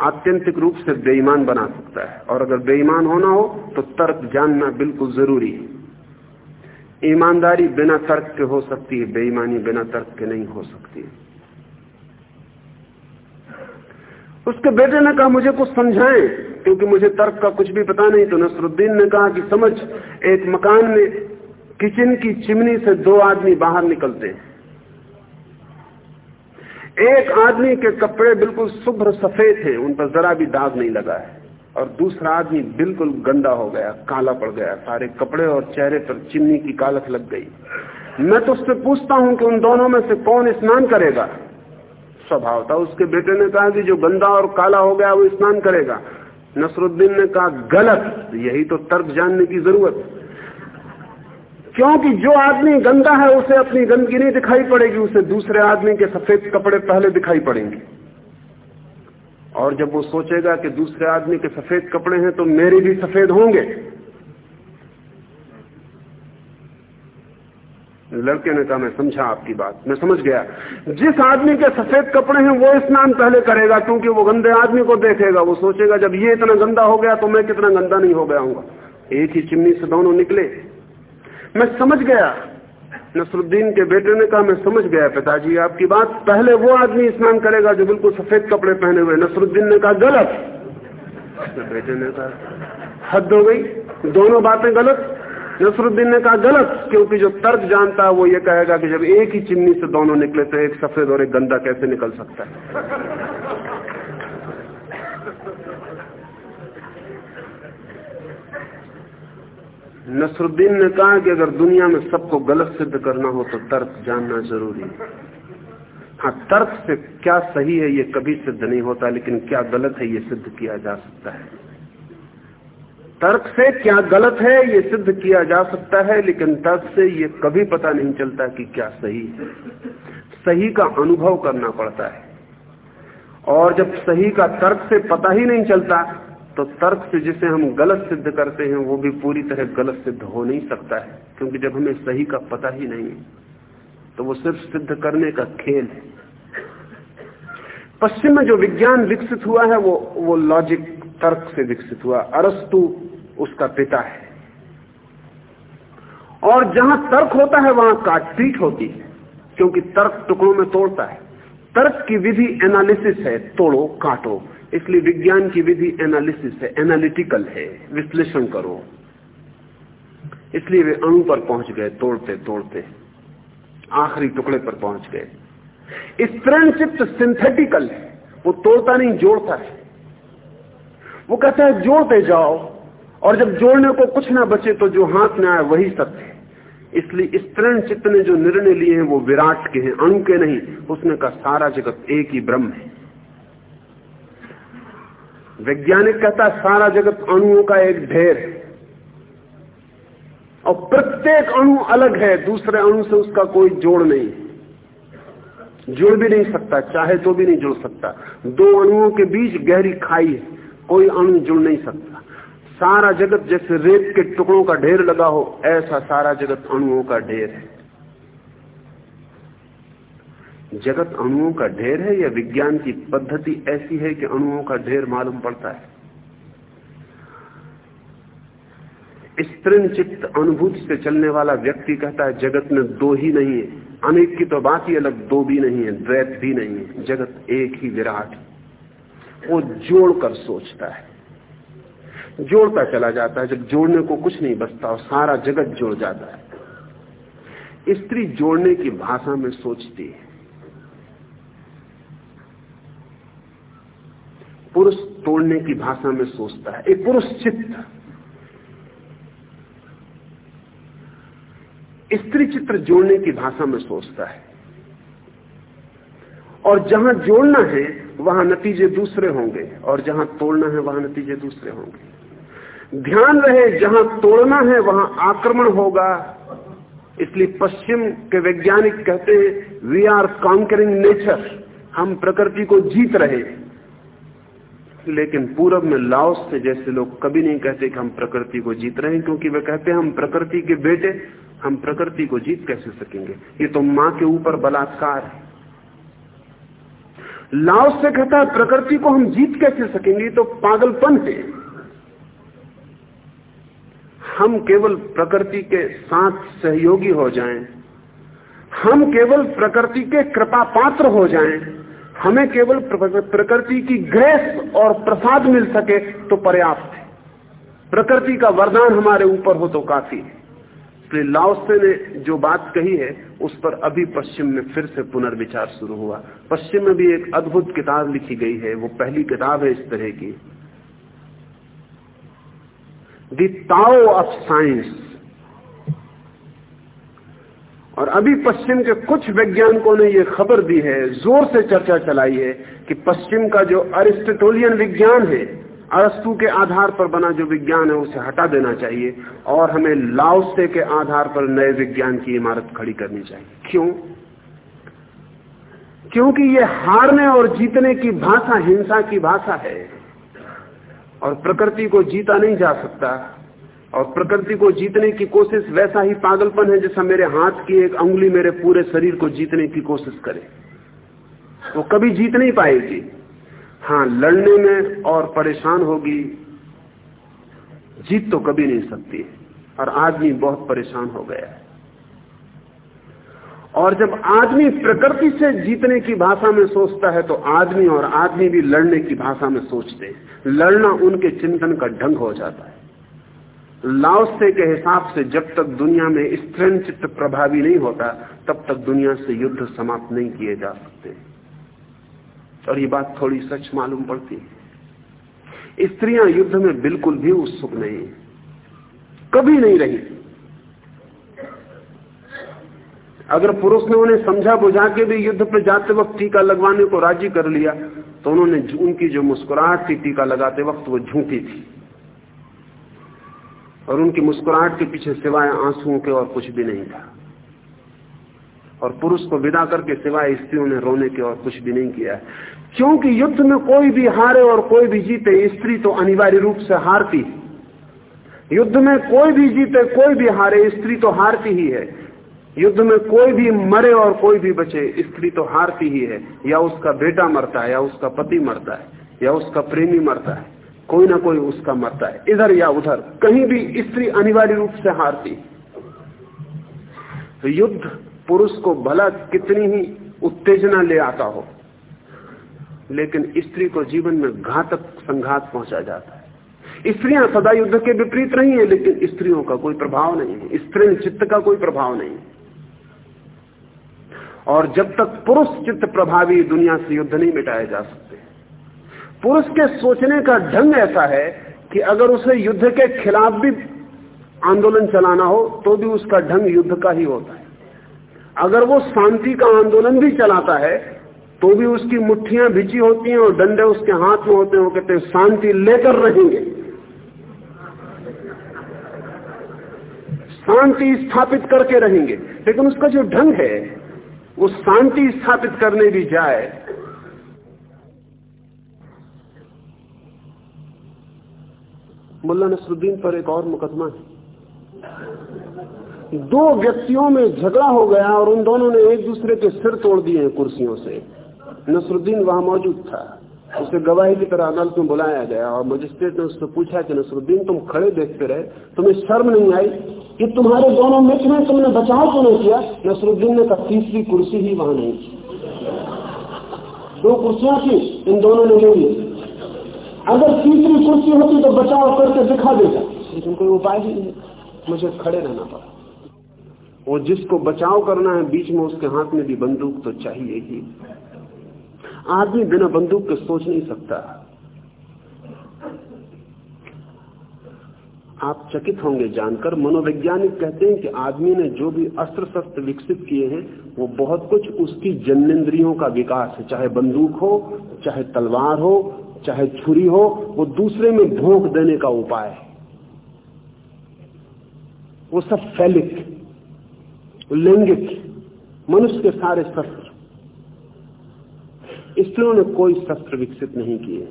आत्यंतिक रूप से बेईमान बना सकता है। और अगर बेईमान होना हो तो तर्क जानना बिल्कुल ज़रूरी है। ईमानदारी बिना तर्क के हो सकती है, बेईमानी बिना तर्क के नहीं हो सकती उसके बेटे ने कहा, मुझे कुछ समझाएँ, क्योंकि मुझे तर्क का कुछ भी पता नहीं। तो नसरुद्दीन ने कहा कि समझ, एक मकान में किचन की चिमनी से दो आदमी बाहर निकलते हैं। एक आदमी के कपड़े बिल्कुल शुभ्र सफ़ेद हैं, उन पर जरा भी दाग नहीं लगा है। और दूसरा आदमी बिल्कुल गंदा हो गया, काला पड़ गया, सारे कपड़े और चेहरे पर चिमनी की कालक लग गई। मैं तो उससे पूछता हूँ कि उन दोनों में से कौन स्नान करेगा? स्वभाव था उसके बेटे ने कहा कि जो गंदा और काला हो गया, वो स्नान करेगा। नसरुद्दीन ने कहा, गलत, यही तो तर्क जानने की ज़रूरत। क्योंकि जो आदमी गंदा है, उसे अपनी गंदगी नहीं दिखाई पड़ेगी, उसे दूसरे आदमी के सफ़ेद कपड़े पहले दिखाई पड़ेंगे। और जब वो सोचेगा कि दूसरे आदमी के सफ़ेद कपड़े हैं तो मेरे भी सफ़ेद होंगे। लड़के ने कहा, मैं समझा आपकी बात, मैं समझ गया। जिस आदमी के सफ़ेद कपड़े हैं, वो स्नान पहले करेगा, क्योंकि वो गंदे आदमी को देखेगा। वो सोचेगा, जब ये इतना गंदा हो गया तो मैं कितना गंदा नहीं हो गया हूँ एक ही चिमनी से दोनों निकले। मैं समझ गया। नसरुद्दीन के बेटे ने कहा, मैं समझ गया पिताजी, आपकी बात। पहले वो आदमी स्नान करेगा जो बिल्कुल सफ़ेद कपड़े पहने हुए नसरुद्दीन ने कहा, गलत। बेटे ने कहा, हद हो गई। दोनों बातें गलत। नसरुद्दीन ने कहा, गलत, क्योंकि जो तर्क जानता है वो ये कहेगा कि जब एक ही चिमनी से दोनों निकले तो एक सफ़ेद और एक गंदा कैसे निकल सकता है? नसरुद्दीन ने कहा कि अगर दुनिया में सबको गलत सिद्ध करना हो तो तर्क जानना ज़रूरी है। हाँ तर्क से क्या सही है ये कभी सिद्ध नहीं होता, लेकिन क्या गलत है ये सिद्ध किया जा सकता है। तर्क से क्या गलत है ये सिद्ध किया जा सकता है, लेकिन तर्क से ये कभी पता नहीं चलता कि क्या सही है। सही का अनुभव करना पड़ता है। और जब सही का तर्क से पता ही नहीं चलता तो तर्क से जिसे हम गलत सिद्ध करते हैं, वो भी पूरी तरह गलत सिद्ध हो नहीं सकता है, क्योंकि जब हमें सही का पता ही नहीं है तो वो सिर्फ़ सिद्ध करने का खेल है। पश्चिम में जो विज्ञान विकसित हुआ है, वो वो लॉजिक तर्क से विकसित हुआ। अरस्तु उसका पिता है। और जहाँ तर्क होता है, वहाँ काटपीट होती है, क्योंकि तर्क टुकड़ों में तोड़ता है। तर्क की विधि एनालिसिस है, तोड़ो, काटो। इसलिए विज्ञान की विधि एनालिसिस है एनालिटिकल है, विश्लेषण करो। इसलिए वे अणु पर पहुँच गए, तोड़ते तोड़ते। आखिरी टुकड़े पर पहुँच गए। स्त्रण चित्त सिंथेटिकल है, वो तोड़ता नहीं, जोड़ता है। वो कहता है, जोड़ते जाओ, और जब जोड़ने को कुछ ना बचे तो जो हाथ में आए वही सत्य है। इसलिए स्त्रण चित्त ने जो निर्णय लिए हैं, वो विराट के हैं अणु के नहीं, उसने का सारा जगत एक ही ब्रह्म है। वैज्ञानिक कहता सारा जगत अणुओं का एक ढेर और प्रत्येक अणु अलग है, दूसरे अणु से उसका कोई जोड़ नहीं जुड़ भी नहीं सकता, चाहे तो भी नहीं जुड़ सकता। दो अणुओं के बीच गहरी खाई है, कोई अणु जुड़ नहीं सकता। सारा जगत जैसे रेत के टुकड़ों का ढेर लगा हो, ऐसा सारा जगत अणुओं का ढेर है। जगत अणुओं का ढेर है या विज्ञान की पद्धति ऐसी है कि अणुओं का ढेर मालूम पड़ता है? स्त्रीन चित्त अनुभूति से चलने वाला व्यक्ति कहता है, जगत में दो ही नहीं है। अनेक की तो बात ही अलग, दो भी नहीं है, द्वैत भी नहीं है। जगत एक ही विराट वो जोड़कर सोचता है। जोड़ता चला जाता है, जब जोड़ने को कुछ नहीं बचता और सारा जगत जोड़ जाता है। स्त्री जोड़ने की भाषा में सोचती है। पुरुष तोड़ने की भाषा में सोचता है, एक पुरुष चित्त। स्त्री चित्र जोड़ने की भाषा में सोचता है। और जहाँ जोड़ना है, वहाँ नतीजे दूसरे होंगे, और जहाँ तोड़ना है, वहाँ नतीजे दूसरे होंगे। ध्यान रहे, जहाँ तोड़ना है, वहाँ आक्रमण होगा। इसलिए पश्चिम के वैज्ञानिक कहते हैं वी आर कॉन्करिंग नेचर हम प्रकृति को जीत रहे लेकिन पूरब में लाओस से जैसे लोग कभी नहीं कहते कि हम प्रकृति को जीत रहे हैं क्योंकि वे कहते हैं हम प्रकृति के बेटे हम प्रकृति को जीत कैसे सकेंगे? ये तो माँ के ऊपर बलात्कार है। लाओस से कहता है प्रकृति को हम जीत कैसे सकेंगे? तो पागलपन है। हम केवल प्रकृति के साथ सहयोगी हो जाएँ, हम केवल प्रकृति के कृपा पात्र हो जाएँ, हमें केवल प्रकृति की ग्रेस और प्रसाद मिल सके तो पर्याप्त है। प्रकृति का वरदान हमारे ऊपर हो तो काफ़ी है। इसलिए लाओसे ने जो बात कही है, उस पर अभी पश्चिम में फिर से पुनर्विचार शुरू हुआ। पश्चिम में भी एक अद्भुत किताब लिखी गई है, वो पहली किताब है इस तरह की। The Tao of science. और अभी पश्चिम के कुछ वैज्ञानिकों ने यह खबर दी है, ज़ोर से चर्चा चलाई है कि पश्चिम का जो अरिस्टोटोलियन विज्ञान है, अरस्तु के आधार पर बना जो विज्ञान है, उसे हटा देना चाहिए और हमें लाओसे के आधार पर नए विज्ञान की इमारत खड़ी करनी चाहिए। क्यों? क्योंकि ये हारने और जीतने की भाषा हिंसा की भाषा है और प्रकृति को जीता नहीं जा सकता। और प्रकृति को जीतने की कोशिश वैसा ही पागलपन है जैसा मेरे हाथ की एक अंगुली मेरे पूरे शरीर को जीतने की कोशिश करे। वो कभी जीत नहीं पाएगी। हाँ लड़ने में और परेशान होगी। जीत तो कभी नहीं सकती और आदमी बहुत परेशान हो गया है। और जब आदमी प्रकृति से जीतने की भाषा में सोचता है तो आदमी और आदमी भी लड़ने की भाषा में सोचते हैं। लड़ना उनके चिंतन का ढंग हो जाता है। लाओसे के हिसाब से जब तक दुनिया में स्त्रीन चित्त प्रभावी नहीं होता, तब तक दुनिया से युद्ध समाप्त नहीं किए जा सकते। और ये बात थोड़ी सच मालूम पड़ती है। स्त्रियाँ युद्ध में बिल्कुल भी उत्सुक नहीं कभी नहीं रही। अगर पुरुष ने उन्हें समझा बुझा के भी युद्ध पर जाते वक्त टीका लगवाने को राज़ी कर लिया तो उन्होंने उनकी जो मुस्कुराहट थी टीका लगाते वक्त वो झूठी थी। और उनकी मुस्कुराहट के पीछे सिवाय आंसुओं के और कुछ भी नहीं था। और पुरुष को विदा करके सिवाय स्त्रियों ने रोने के और कुछ भी नहीं किया। क्योंकि युद्ध में कोई भी हारे और कोई भी जीते, स्त्री तो अनिवार्य रूप से हारती। युद्ध में कोई भी जीते, कोई भी हारे, स्त्री तो हारती ही है। युद्ध में कोई भी मरे और कोई भी बचे, स्त्री तो हारती ही है। या उसका बेटा मरता है, या उसका पति मरता है, या उसका प्रेमी मरता है। कोई ना कोई उसका मरता है। इधर या उधर, कहीं भी स्त्री अनिवार्य रूप से हारती। तो युद्ध पुरुष को भला कितनी ही उत्तेजना ले आता हो, लेकिन स्त्री को जीवन में घातक संघात पहुँचा जाता है। स्त्रियाँ सदा युद्ध के विपरीत नहीं है, लेकिन स्त्रियों का कोई प्रभाव नहीं है। स्त्री चित्त का कोई प्रभाव नहीं और जब तक पुरुष चित्त प्रभावी दुनिया से युद्ध नहीं मिटाए जा सकते पुरुष के सोचने का ढंग ऐसा है कि अगर उसे युद्ध के खिलाफ भी आंदोलन चलाना हो तो भी उसका ढंग युद्ध का ही होता है। अगर वो शांति का आंदोलन भी चलाता है तो भी उसकी मुट्ठियाँ भिजी होती हैं और डंडे उसके हाथ में होते हैं कहते हैं, शांति लेकर रहेंगे। शांति स्थापित करके रहेंगे। लेकिन उसका जो ढंग है, वो शांति स्थापित करने भी जाए मुल्ला नसरुद्दीन पर एक और मुकदमा है। दो व्यक्तियों में झगड़ा हो गया और उन दोनों ने एक दूसरे के सिर तोड़ दिए कुर्सियों से। नसरुद्दीन वहाँ मौजूद था। उसे गवाही की तरह अदालत में बुलाया गया और मजिस्ट्रेट ने उससे पूछा कि, नसरुद्दीन, तुम खड़े देखते रहे, तुम्हें शर्म नहीं आई कि तुम्हारे दोनों मित्र में तुमने बचाव क्यों नहीं किया? नसरुद्दीन ने कहा, तीसरी कुर्सी ही वहाँ नहीं दो कुर्सियाँ थी, इन दोनों ने ले ली। अगर तीसरी कुर्सी होती तो बचाव करके दिखा देता। लेकिन कोई उपाय नहीं। मुझे खड़े रहना पड़ा। और जिसको बचाव करना है, बीच में उसके हाथ में भी बंदूक तो चाहिए ही। आदमी बिना बंदूक के सोच नहीं सकता। आप चकित होंगे जानकर। मनोवैज्ञानिक कहते हैं कि आदमी ने जो भी अस्त्र शस्त्र विकसित किए हैं, वो बहुत कुछ उसकी जन्मेंद्रियों का विकास है। चाहे बंदूक हो, चाहे तलवार हो चाहे छुरी हो, वो दूसरे में भोंक देने का उपाय है। वो सब फैलिक लैंगिक मनुष्य के सारे शस्त्र। स्त्रियों ने कोई शस्त्र विकसित नहीं किए।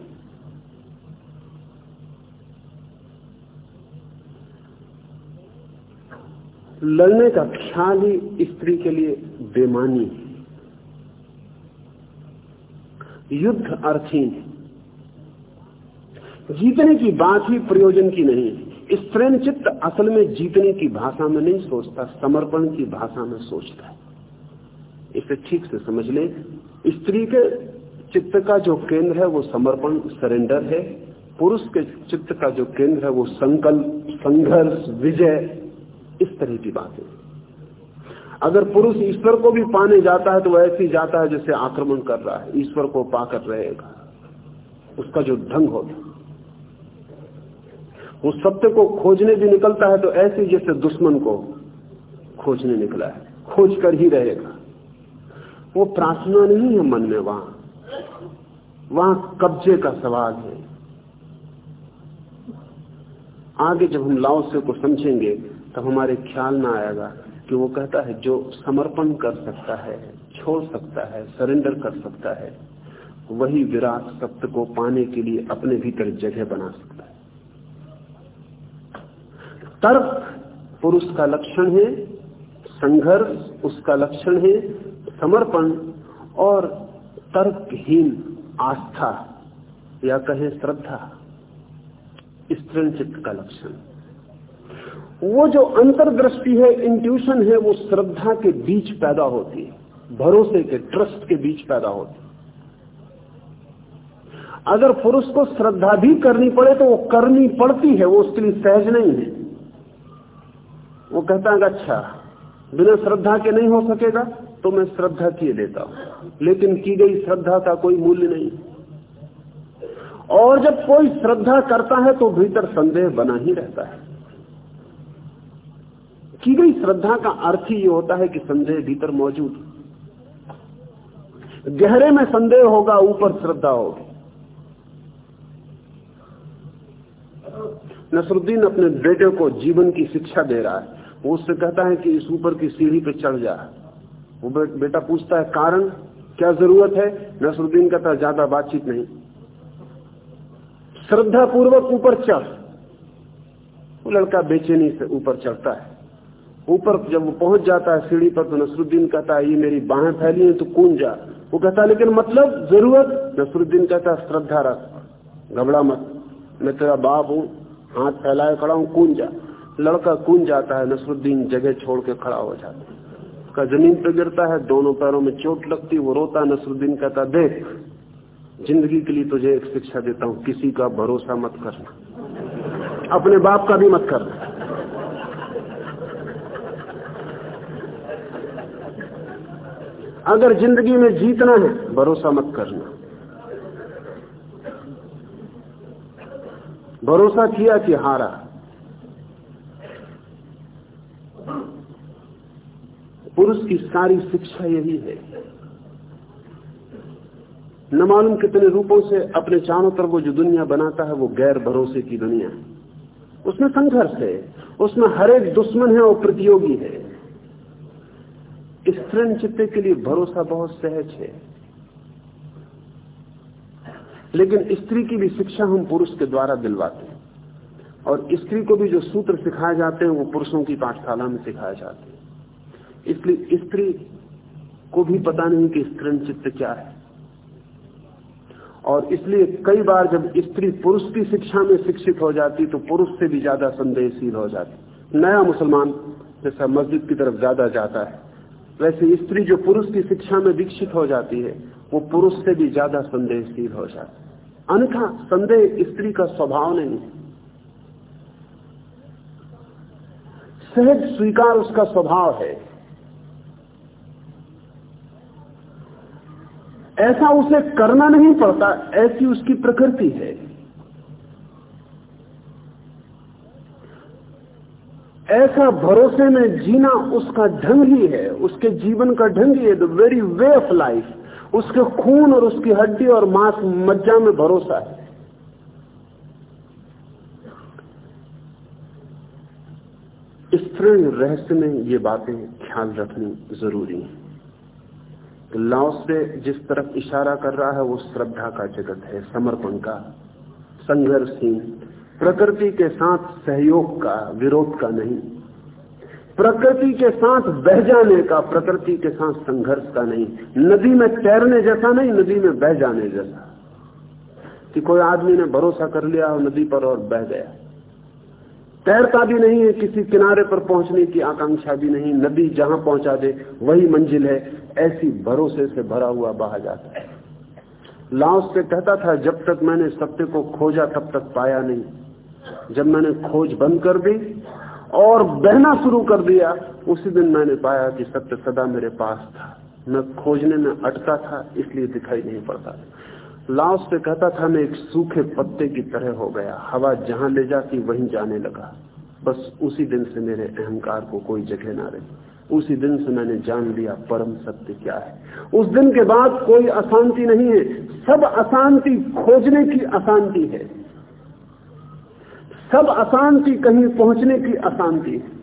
लड़ने का ख्याल ही स्त्री के लिए बेमानी है। युद्ध अर्थहीन जीतने की बात ही प्रयोजन की नहीं। स्त्रीन चित्त असल में जीतने की भाषा में नहीं सोचता, समर्पण की भाषा में सोचता है। इसे ठीक से समझ ले। स्त्री के चित्त का जो केंद्र है, वो समर्पण सरेंडर है। पुरुष के चित्त का जो केंद्र है, वो संकल्प, संघर्ष, विजय, इस तरह की बात। है अगर पुरुष ईश्वर को भी पाने जाता है तो ऐसे ही जाता है जैसे आक्रमण कर रहा है। ईश्वर को पाकर रहेगा। उसका जो ढंग होता वो सत्य को खोजने भी निकलता है तो ऐसे जैसे दुश्मन को खोजने निकला है, खोज कर ही रहेगा। वो प्रार्थना नहीं है मन में, वहाँ। वहाँ कब्जे का सवाल है। आगे जब हम लाओ से को समझेंगे, तब हमारे ख्याल ना आएगा कि वो कहता है, जो समर्पण कर सकता है, छोड़ सकता है सरेंडर कर सकता है, वही विराट सत्य को पाने के लिए अपने भीतर जगह बना सकता है। तर्क पुरुष का लक्षण है संघर्ष, उसका लक्षण है समर्पण और तर्कहीन आस्था, या कहें श्रद्धा स्त्रीण चित्त का लक्षण। वो जो अंतर्दृष्टि है इंट्यूशन है, वो श्रद्धा के बीच पैदा होती है, भरोसे के ट्रस्ट के बीच पैदा होती है। अगर पुरुष को श्रद्धा भी करनी पड़े तो वो करनी पड़ती है, वो उसके लिए सहज नहीं है। वो कहता है अच्छा बिना श्रद्धा के नहीं हो सकेगा तो मैं श्रद्धा किए देता हूँ। लेकिन की गई श्रद्धा का कोई मूल्य नहीं। और जब कोई श्रद्धा करता है तो भीतर संदेह बना ही रहता है। की गई श्रद्धा का अर्थ ही होता है कि संदेह भीतर मौजूद गहरे में संदेह होगा, ऊपर श्रद्धा होगी। नसरुद्दीन अपने बेटे को जीवन की शिक्षा दे रहा है। वो उससे कहता है कि इस ऊपर की सीढ़ी पे चढ़ जा। वो बे, बेटा पूछता है कारण? क्या ज़रूरत है? नसरुद्दीन कहता है ज़्यादा बातचीत नहीं। श्रद्धा पूर्वक ऊपर चढ़। वो लड़का बेचैनी से ऊपर चढ़ता है। ऊपर जब वो पहुँच जाता है सीढ़ी पर तो नसरुद्दीन कहता है ये मेरी बाहें फैली हैं तो कून जा। वो कहता है लेकिन मतलब ज़रूरत? नसरुद्दीन कहता है श्रद्धा रख घबरा मत। मैं तेरा बाप हूँ हाथ फैलाए खड़ा हूँ कून जा। लड़का कून जाता है, नसरुद्दीन जगह छोड़ के खड़ा हो जाता है। का ज़मीन पर गिरता है, दोनों पैरों में चोट लगती वो रोता नसरुद्दीन कहता, देख, ज़िंदगी के लिए तुझे एक शिक्षा देता हूँ, किसी का भरोसा मत करना। अपने बाप का भी मत करना। अगर ज़िंदगी में जीतना है, भरोसा मत करना। भरोसा किया कि हारा। पुरुष की सारी शिक्षा यही है। न मालूम कितने रूपों से अपने चारों तरफ़ वो जो दुनिया बनाता है, वो गैर भरोसे की दुनिया है। उसमें संघर्ष है, उसमें हर एक दुश्मन है और प्रतियोगी है। स्त्रीण चित्ते के लिए भरोसा बहुत सहज है। लेकिन स्त्री की भी शिक्षा हम पुरुष के द्वारा दिलवाते हैं। और स्त्री को भी जो सूत्र सिखाए जाते हैं, वो पुरुषों की पाठशाला में सिखाए जाते हैं। इसलिए स्त्री को भी पता नहीं कि स्त्रीण चित्त क्या है। और इसलिए कई बार जब स्त्री पुरुष की शिक्षा में शिक्षित हो जाती तो पुरुष से भी ज़्यादा संदेहशील हो जाती। नया मुसलमान जैसा मस्जिद की तरफ़ ज़्यादा जाता है, वैसे स्त्री जो पुरुष की शिक्षा में विकसित हो जाती है, वो पुरुष से भी ज़्यादा संदेहशील हो जाती अन्यथा संदेह स्त्री का स्वभाव नहीं है। सहज स्वीकार उसका स्वभाव है। ऐसा उसे करना नहीं पड़ता, ऐसी उसकी प्रकृति है। ऐसा भरोसे में जीना उसका ढंग ही है, उसके जीवन का ढंग ही है the very way of life उसके खून और उसकी हड्डी और मांस मज्जा में भरोसा है। स्त्री रहस्य में ये बातें ख्याल रखनी ज़रूरी है। लाओ से जिस तरफ़ इशारा कर रहा है, वो श्रद्धा का जगत है, समर्पण का, संघर्षहीन, प्रकृति के साथ सहयोग का, विरोध का नहीं। प्रकृति के साथ बह जाने का, प्रकृति के साथ संघर्ष का नहीं। नदी में तैरने जैसा नहीं, नदी में बह जाने जैसा। कि कोई आदमी ने भरोसा कर लिया हो नदी पर और बह गया। तैरता भी नहीं है, किसी किनारे पर पहुँचने की आकांक्षा भी नहीं, नदी जहाँ पहुँचा दे, वही मंजिल है। ऐसी भरोसे से भरा हुआ बहा जाता है। लाओस से कहता था, जब तक मैंने सत्य को खोजा, तब तक पाया नहीं। जब मैंने खोज बंद कर दी और बहना शुरू कर दिया, उसी दिन मैंने पाया कि सत्य सदा मेरे पास था। मैं खोजने में अटका था, इसलिए दिखाई नहीं पड़ता लाओस से कहता था, मैं एक सूखे पत्ते की तरह हो गया। हवा जहाँ ले जाती, वहीं जाने लगा। बस उसी दिन से मेरे अहंकार को कोई जगह ना रही। उसी दिन से मैंने जान लिया परम सत्य क्या है। उस दिन के बाद कोई अशांति नहीं है। सब अशांति खोजने की अशांति है। सब अशांति कहीं पहुँचने की अशांति है।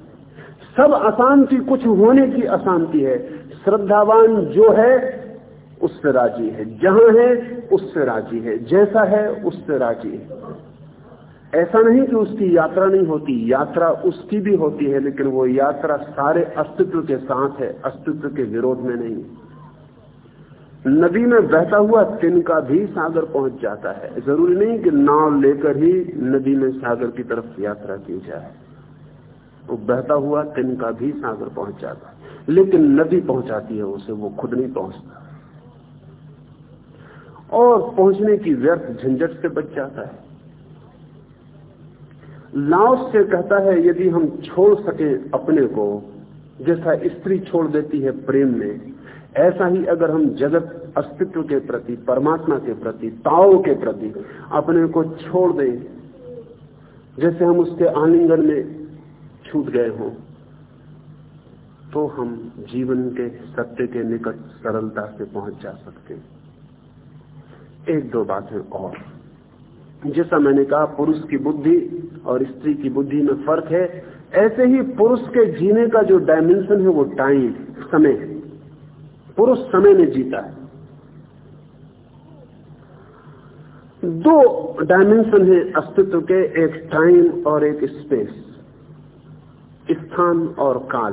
सब अशांति कुछ होने की अशांति है। श्रद्धावान जो है उससे राज़ी है। जहाँ है, उससे राज़ी है। जैसा है, उससे राज़ी है। ऐसा नहीं कि उसकी यात्रा नहीं होती। यात्रा उसकी भी होती है, लेकिन वो यात्रा सारे अस्तित्व के साथ है। अस्तित्व के विरोध में नहीं। नदी में बहता हुआ तिनका भी सागर पहुँच जाता है। ज़रूरी नहीं कि नाव लेकर ही नदी में सागर की तरफ़ यात्रा की जाए। वो बहता हुआ तिनका भी सागर पहुँच जाता है। लेकिन नदी पहुंचाती है उसे, वो खुद नहीं पहुँचता। और पहुँचने की व्यर्थ झंझट से बच जाता है। लाओस से कहता है, यदि हम छोड़ सके अपने को, जैसा स्त्री छोड़ देती है प्रेम में, ऐसा ही अगर हम जगत अस्तित्व के प्रति, परमात्मा के प्रति, ताओ के प्रति अपने को छोड़ दें, जैसे हम उसके आलिंगन में छूट गए हों तो हम जीवन के सत्य के निकट सरलता से पहुँच जा सकते हैं। एक दो बातें और। जैसा मैंने कहा, पुरुष की बुद्धि और स्त्री की बुद्धि में फ़र्क है। ऐसे ही पुरुष के जीने का जो डायमेंशन है, वो टाइम समय। पुरुष समय में जीता है। दो डायमेंशन है अस्तित्व के, एक टाइम और एक स्पेस स्थान और काल।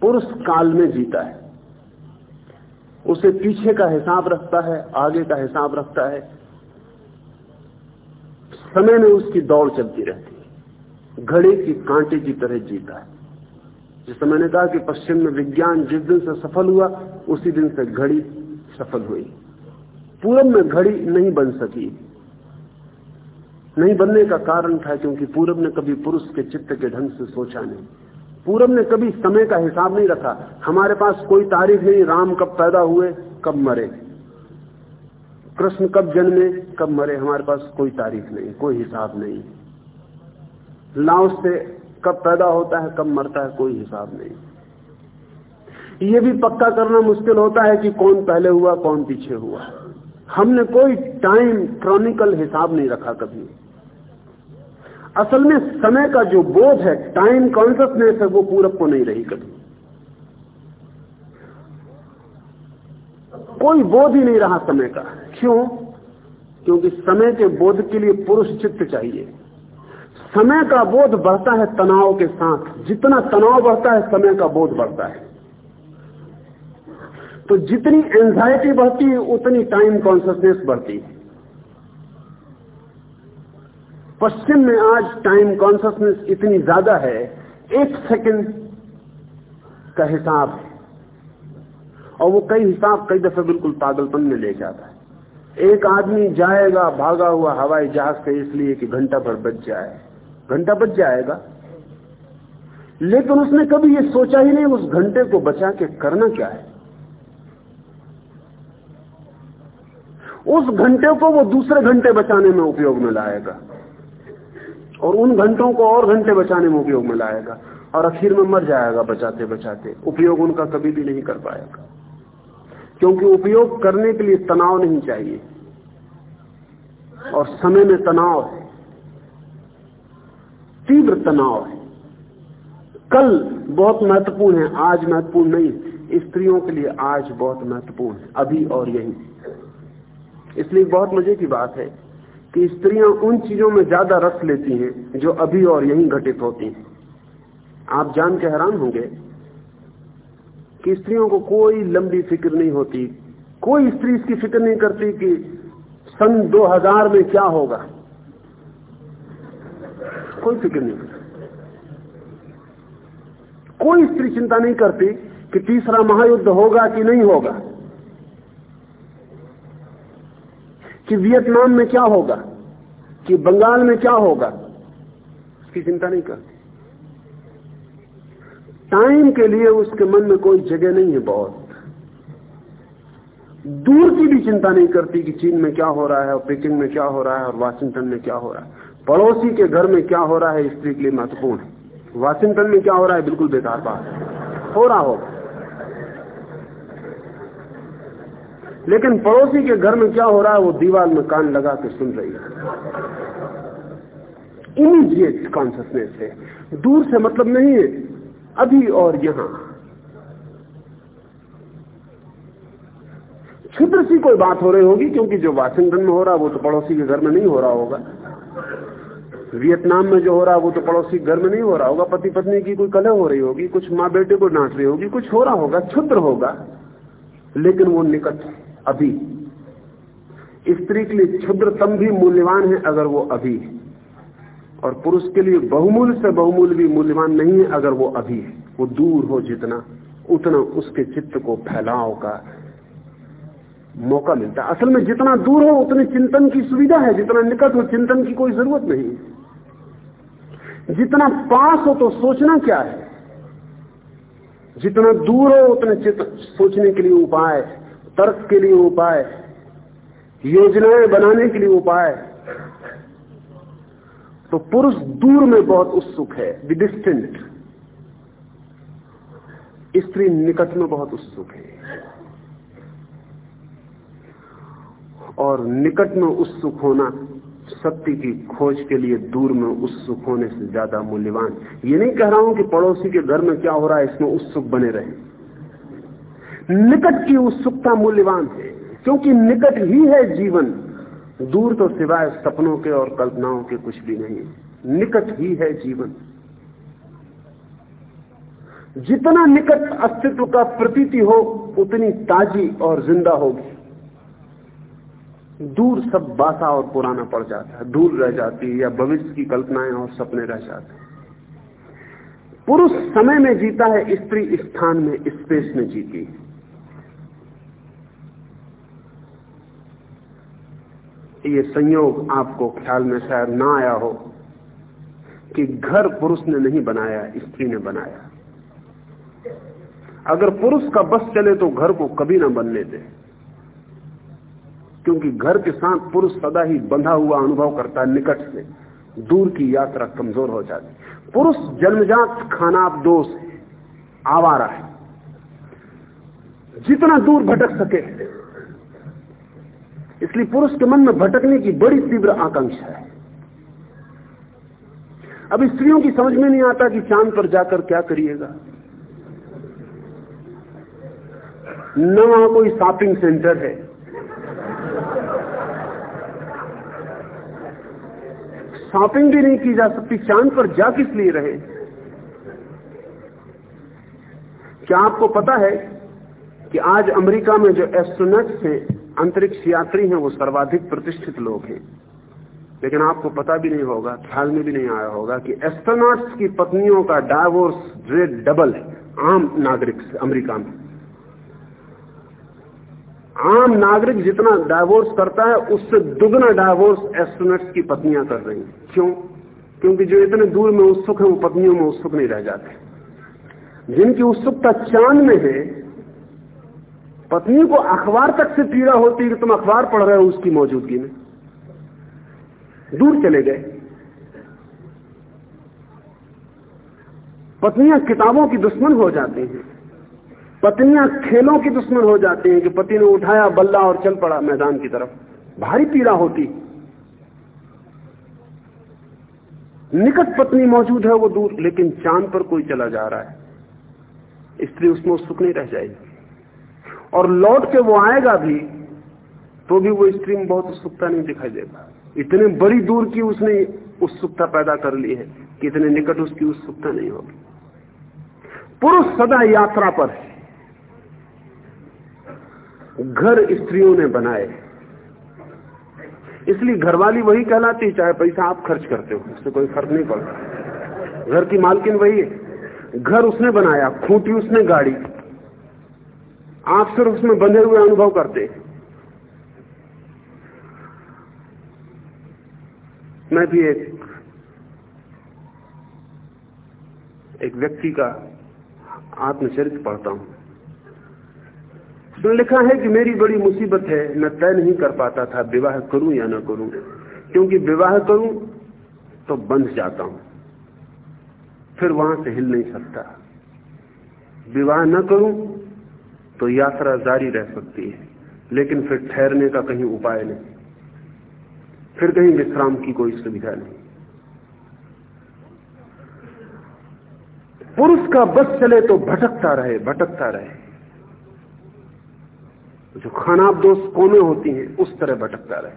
पुरुष काल में जीता है। उसे पीछे का हिसाब रखता है, आगे का हिसाब रखता है। समय में उसकी दौड़ चलती रहती है। घड़ी की कांटे की तरह जीता है। जिस मैंने कहा कि पश्चिम में विज्ञान जिस दिन से सफल हुआ, उसी दिन से घड़ी सफल हुई। पूरब में घड़ी नहीं बन सकी। नहीं बनने का कारण था क्योंकि पूरब ने कभी पुरुष के चित्त के ढंग से सोचा नहीं। पूरब ने कभी समय का हिसाब नहीं रखा। हमारे पास कोई तारीख नहीं, राम कब पैदा हुए, कब मरे। कृष्ण कब जन्मे, कब मरे, हमारे पास कोई तारीख नहीं, कोई हिसाब नहीं। लाओ से कब पैदा होता है, कब मरता है, कोई हिसाब नहीं। ये भी पक्का करना मुश्किल होता है कि कौन पहले हुआ, कौन पीछे हुआ। हमने कोई टाइम क्रॉनिकल हिसाब नहीं रखा कभी। असल में समय का जो बोध है टाइम कॉन्सियसनेस है, वो पूरब को नहीं रही कभी। कोई बोध ही नहीं रहा समय का। क्यों? क्योंकि समय के बोध के लिए पुरुष चित्त चाहिए। समय का बोध बढ़ता है तनाव के साथ। जितना तनाव बढ़ता है, समय का बोध बढ़ता है। तो जितनी एंजाइटी बढ़ती है, उतनी टाइम कॉन्सियसनेस बढ़ती है। पश्चिम में आज टाइम कॉन्सियसनेस इतनी ज़्यादा है, एक सेकंड का हिसाब है। और वो कई हिसाब, कई दफे बिल्कुल पागलपन में ले जाता है। एक आदमी जाएगा, भागा हुआ हवाई जहाज़ से इसलिए कि घंटा भर बच जाए। घंटा बच जाएगा। लेकिन उसने कभी ये सोचा ही नहीं, उस घंटे को बचा के करना क्या है? उस घंटे को वो दूसरे घंटे बचाने में उपयोग में लाएगा। और उन घंटों को और घंटे बचाने में उपयोग में लाएगा। और आखिर में मर जाएगा बचाते बचाते। उपयोग उनका कभी भी नहीं कर पाएगा। क्योंकि उपयोग करने के लिए तनाव नहीं चाहिए। और समय में तनाव है। तीव्र तनाव है। कल बहुत महत्वपूर्ण है, आज महत्वपूर्ण नहीं। स्त्रियों के लिए आज बहुत महत्वपूर्ण है। अभी और यही। इसलिए बहुत मज़े की बात है। कि स्त्रियाँ उन चीज़ों में ज़्यादा रस लेती हैं जो अभी और यहीं घटित होती हैं। आप जान के हैरान होंगे कि स्त्रियों को कोई लंबी फ़िक्र नहीं होती। कोई स्त्री इसकी फ़िक्र नहीं करती कि सन 2000 में क्या होगा। कोई फ़िक्र नहीं कोई स्त्री चिंता नहीं करती कि तीसरा महायुद्ध होगा कि नहीं होगा। कि वियतनाम में क्या होगा? कि बंगाल में क्या होगा? उसकी चिंता नहीं करती। टाइम के लिए उसके मन में कोई जगह नहीं है बहुत। दूर की भी चिंता नहीं करती कि चीन में क्या हो रहा है, और पेकिंग में क्या हो रहा है, और वाशिंगटन में क्या हो रहा है। पड़ोसी के घर में क्या हो रहा है स्त्री के लिए महत्वपूर्ण है। वाशिंगटन में क्या हो रहा है, बिल्कुल बेकार बात है रहा होगा। लेकिन पड़ोसी के घर में क्या हो रहा है, वो दीवार में कान लगा के सुन रही है। इमीडिएट कॉन्सियसनेस है। दूर से मतलब नहीं है, अभी और यहाँ। क्षुद्र सी कोई बात हो रही होगी, क्योंकि जो वाशिंगटन में हो रहा है, वो तो पड़ोसी के घर में नहीं हो रहा होगा। वियतनाम में जो हो रहा है, वो तो पड़ोसी घर में नहीं हो रहा होगा। पति पत्नी की कोई कलह हो रही होगी, कुछ माँ बेटे को डांट रही होगी, कुछ हो रहा होगा क्षुद्र होगा, लेकिन वो निकट अभी। स्त्री के लिए क्षुद्रतम भी मूल्यवान है अगर वो अभी है। और पुरुष के लिए बहुमूल्य से बहुमूल्य भी मूल्यवान नहीं है अगर वो अभी है। वो दूर हो जितना, उतना उसके चित्त को फैलाव का मौका मिलता है। असल में जितना दूर हो, उतने चिंतन की सुविधा है। जितना निकट हो, चिंतन की कोई ज़रूरत नहीं जितना पास हो तो सोचना क्या है? जितना दूर हो, उतने चित्त सोचने के लिए उपाय तर्क के लिए उपाय, योजनाएँ बनाने के लिए उपाय। तो पुरुष दूर में बहुत उत्सुक है द डिस्टेंट स्त्री निकट में बहुत उत्सुक है। और निकट में उत्सुक होना सत्य की खोज के लिए दूर में उत्सुक होने से ज़्यादा मूल्यवान। ये नहीं कह रहा हूँ कि पड़ोसी के घर में क्या हो रहा है, इसमें उत्सुक बने रहे। निकट की उत्सुकता मूल्यवान है, क्योंकि निकट ही है जीवन। दूर तो सिवाय सपनों के और कल्पनाओं के कुछ भी नहीं, निकट ही है जीवन। जितना निकट अस्तित्व का प्रतीति हो, उतनी ताजी और ज़िंदा होगी। दूर सब बासा और पुराना पड़ जाता है, दूर रह जाती है, या भविष्य की कल्पनाएँ और सपने रह जाते हैं। पुरुष समय में जीता है, स्त्री स्थान में, स्पेस में जीती है। ये संयोग आपको ख्याल में शायद ना आया हो कि घर पुरुष ने नहीं बनाया, स्त्री ने बनाया। अगर पुरुष का बस चले तो घर को कभी ना बनने दे क्योंकि घर के साथ पुरुष सदा ही बंधा हुआ अनुभव करता है निकट से, दूर की यात्रा कमज़ोर हो जाती। पुरुष जन्मजात खाना दोष, आवारा है। जितना दूर भटक सके इसलिए पुरुष के मन में भटकने की बड़ी तीव्र आकांक्षा है। अब स्त्रियों की समझ में नहीं आता कि चाँद पर जाकर क्या करिएगा। न वहाँ कोई शॉपिंग सेंटर है। शॉपिंग भी नहीं की जा सकती, चाँद पर जा किस लिए रहे? क्या आपको पता है कि आज अमेरिका में जो एस्ट्रोनट्स हैं अंतरिक्ष यात्री हैं, वो सर्वाधिक प्रतिष्ठित लोग हैं। लेकिन आपको पता भी नहीं होगा, ख्याल में भी नहीं आया होगा कि एस्ट्रोनॉट्स की पत्नियों का डाइवोर्स रेट डबल है, आम नागरिक से, अमेरिका में। आम नागरिक जितना डाइवोर्स करता है, उससे दुगना डाइवोर्स एस्ट्रोनॉट्स की पत्नियाँ कर रही हैं। क्यों? क्योंकि जो इतने दूर में उत्सुक है, वो पत्नियों में उत्सुक नहीं रह जाते। जिनकी उत्सुकता चाँद में है पत्नी को अखबार तक से पीड़ा होती है कि तुम अखबार पढ़ रहे हो उसकी मौजूदगी में। दूर चले गए। पत्नियाँ किताबों की दुश्मन हो जाती हैं। पत्नियाँ खेलों की दुश्मन हो जाती हैं कि पति ने उठाया बल्ला और चल पड़ा मैदान की तरफ़। भारी पीड़ा होती। निकट पत्नी मौजूद है वो दूर, लेकिन चाँद पर कोई चला जा रहा है। स्त्री उसमें उत्सुक नहीं रह जाएगी। और लौट के वो आएगा भी तो भी वो स्त्री में बहुत उत्सुकता नहीं दिखाई देगा। इतने बड़ी दूर की उसने उत्सुकता पैदा कर ली है कि इतने निकट उसकी उत्सुकता नहीं होगी। पुरुष सदा यात्रा पर घर स्त्रियों ने बनाए। इसलिए घरवाली वही कहलाती चाहे पैसा आप खर्च करते हो, उससे कोई फ़र्क नहीं पड़ता। घर की मालकिन वही है। घर उसने बनाया, खूंटी उसने गाड़ी। आप सिर्फ़ उसमें बंधे हुए अनुभव करते मैं भी एक एक व्यक्ति का आत्मचरित्र पढ़ता हूँ। उसने लिखा है कि मेरी बड़ी मुसीबत है, मैं तय नहीं कर पाता था विवाह करूँ या ना करूँ। क्योंकि विवाह करूँ तो बंध जाता हूँ। फिर वहाँ से हिल नहीं सकता। विवाह न करूँ तो यात्रा जारी रह सकती है, लेकिन फिर ठहरने का कहीं उपाय नहीं। फिर कहीं विश्राम की कोई सुविधा नहीं। पुरुष का बस चले तो भटकता रहे भटकता रहे। जो खानाब दोष कोने होती हैं, उस तरह भटकता रहे।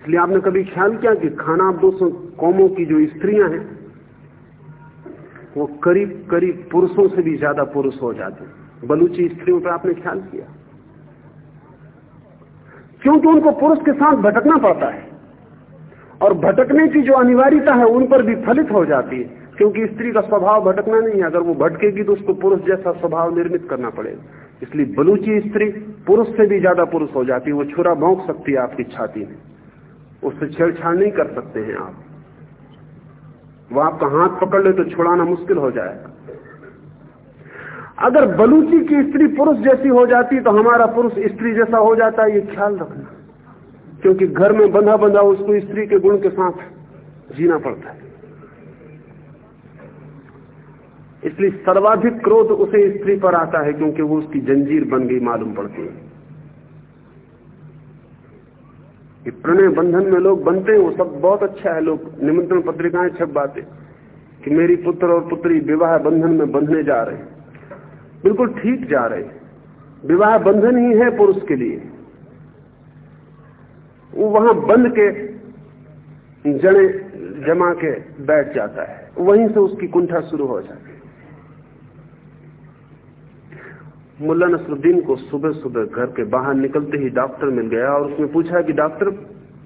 इसलिए आपने कभी ख्याल किया कि खानाब दोष कौमों की जो स्त्रियाँ हैं वो करीब करीब पुरुषों से भी ज़्यादा पुरुष हो जाते बलूची स्त्रियों पर आपने ख्याल किया? क्योंकि उनको पुरुष के साथ भटकना पड़ता है। और भटकने की जो अनिवार्यता है, उन पर भी फलित हो जाती है। क्योंकि स्त्री का स्वभाव भटकना नहीं है। अगर वो भटकेगी तो उसको पुरुष जैसा स्वभाव निर्मित करना पड़ेगा। इसलिए बलूची स्त्री पुरुष से भी ज़्यादा पुरुष हो जाती है। वो छुरा भोंक सकती है, आपकी छाती में। उससे छेड़छाड़ नहीं कर सकते हैं आप। वो आपका हाथ पकड़ ले तो छुड़ाना मुश्किल हो जाएगा। अगर बलूची की स्त्री पुरुष जैसी हो जाती तो हमारा पुरुष स्त्री जैसा हो जाता है ये ख्याल रखना। क्योंकि घर में बंधा बंधा उसको स्त्री के गुण के साथ जीना पड़ता है। इसलिए सर्वाधिक क्रोध उसे स्त्री पर आता है, क्योंकि वो उसकी जंजीर बन गई, मालूम पड़ती है। कि प्रणय बंधन में लोग बनते हैं, वो सब बहुत अच्छा है। लोग निमंत्रण पत्रिकाएँ छपवाते कि मेरी पुत्र और पुत्री विवाह बंधन में बंधने जा रहे हैं। बिल्कुल ठीक जा रहे विवाह बंधन ही है पुरुष के लिए। वो वहाँ बंध के जड़े जमा के बैठ जाता है। वहीं से उसकी कुंठा शुरू हो जाती है मुल्ला नसरुद्दीन को सुबह सुबह घर के बाहर निकलते ही डॉक्टर मिल गया और उसने पूछा कि डॉक्टर,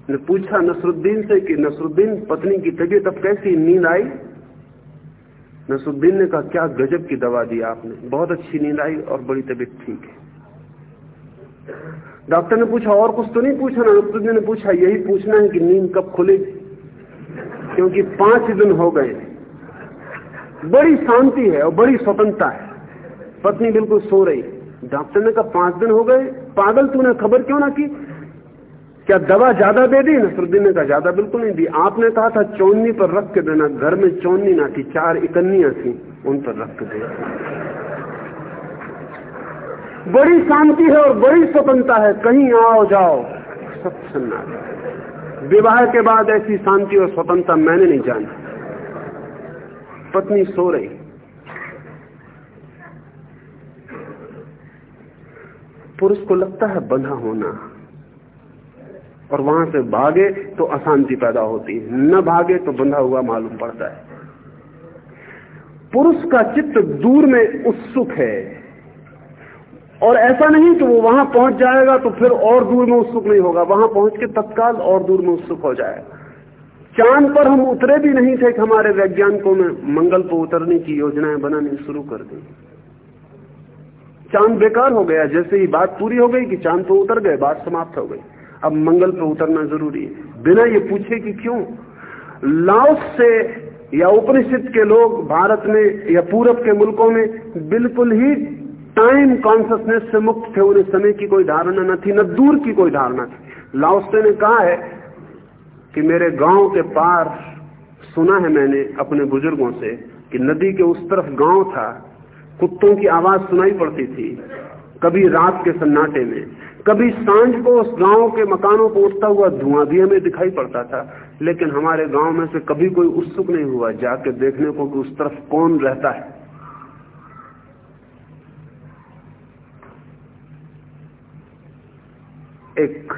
ने पूछा नसरुद्दीन से कि नसरुद्दीन, पत्नी की तबीयत अब कैसी, नींद आई? नसरुद्दीन ने कहा, क्या गजब की दवा दी आपने, बहुत अच्छी नींद आई और बड़ी तबीयत ठीक है। डॉक्टर ने पूछा, और कुछ तो नहीं पूछा? नसरुद्दीन ने पूछा, यही पूछना है कि नींद कब खुलेगी, क्योंकि पाँच दिन हो गए। बड़ी शांति है और बड़ी स्वतंत्रता है। पत्नी बिल्कुल सो रही। डॉक्टर ने कहा, पाँच दिन हो गए, पागल तूने खबर क्यों ना की? क्या दवा ज़्यादा दे दी? नसरुद्दीन ने कहा, ज़्यादा बिल्कुल नहीं दी। आपने कहा था चौनी पर रख के देना। घर में चौनी ना थी, चार इकन्नियाँ थी, उन पर रख के दे बड़ी शांति है और बड़ी स्वतंत्रता है। कहीं आओ, जाओ। सब सुनना। विवाह के बाद ऐसी शांति और स्वतंत्रता मैंने नहीं जानी। पत्नी सो रही। पुरुष को लगता है बंधा होना। और वहाँ से भागे तो अशांति पैदा होती है। न भागे तो बंधा हुआ मालूम पड़ता है। पुरुष का चित्त दूर में उत्सुक है। और ऐसा नहीं कि वो वहाँ पहुँच जाएगा तो फिर और दूर में उत्सुक नहीं होगा। वहाँ पहुँच के तत्काल और दूर में उत्सुक हो जाएगा चाँद पर हम उतरे भी नहीं थे कि हमारे वैज्ञानिकों में मंगल पर उतरने की योजनाएँ बनानी शुरू कर दी। चाँद बेकार हो गया, जैसे ही बात पूरी हो गई कि चाँद पर उतर गए, बात समाप्त हो गई। अब मंगल पर उतरना ज़रूरी है। बिना ये पूछे कि क्यों? लाओस से या उपनिषद के लोग भारत में या पूरब के मुल्कों में बिल्कुल ही टाइम कॉन्सियसनेस से मुक्त थे, उन्हें समय की कोई धारणा न थी, न दूर की कोई धारणा थी। लाओसे ने कहा है कि मेरे गाँव के पार सुना है मैंने अपने बुज़ुर्गों से कि नदी के उस तरफ़ गाँव था कुत्तों की आवाज़ सुनाई पड़ती थी। कभी रात के सन्नाटे में, कभी साँझ को उस गाँव के मकानों को उठता हुआ धुआँ भी हमें दिखाई पड़ता था। लेकिन हमारे गाँव में से कभी कोई उत्सुक नहीं हुआ, जाके देखने को कि उस तरफ़ कौन रहता है। एक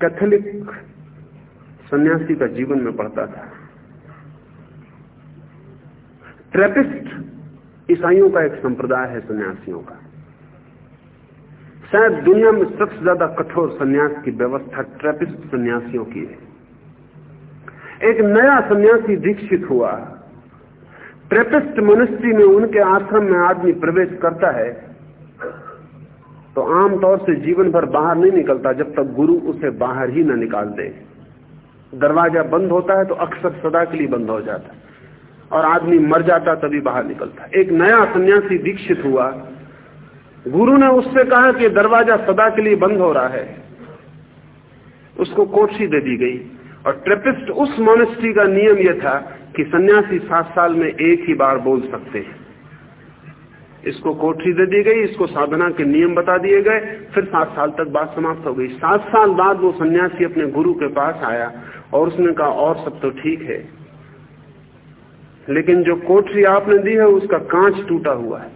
कैथोलिक सन्यासी का जीवन में पड़ता था। ट्रेपिस्ट ईसाइयों का एक संप्रदाय है सन्यासियों का। शायद दुनिया में सबसे ज़्यादा कठोर सन्यास की व्यवस्था ट्रेपिस्ट सन्यासियों की है। एक नया सन्यासी दीक्षित हुआ। ट्रेपिस्ट मनुष्य में उनके आश्रम में आदमी प्रवेश करता है तो आमतौर से जीवन भर बाहर नहीं निकलता जब तक गुरु उसे बाहर ही ना निकाल दे। दरवाज़ा बंद होता है तो अक्सर सदा के लिए बंद हो जाता है। और आदमी मर जाता तभी बाहर निकलता। एक नया सन्यासी दीक्षित हुआ। गुरु ने उससे कहा कि दरवाज़ा सदा के लिए बंद हो रहा है। उसको कोठी दे दी गई। और ट्रेपिस्ट उस मोनेस्ट्री का नियम यह था कि सन्यासी सात साल में एक ही बार बोल सकते हैं। इसको कोठरी दे दी गई, इसको साधना के नियम बता दिए गए, फिर सात साल तक बात समाप्त हो गई। सात साल बाद वो सन्यासी अपने गुरु के पास आया और उसने कहा, और सब तो ठीक है। लेकिन जो कोठरी आपने दी है, उसका कांच टूटा हुआ है।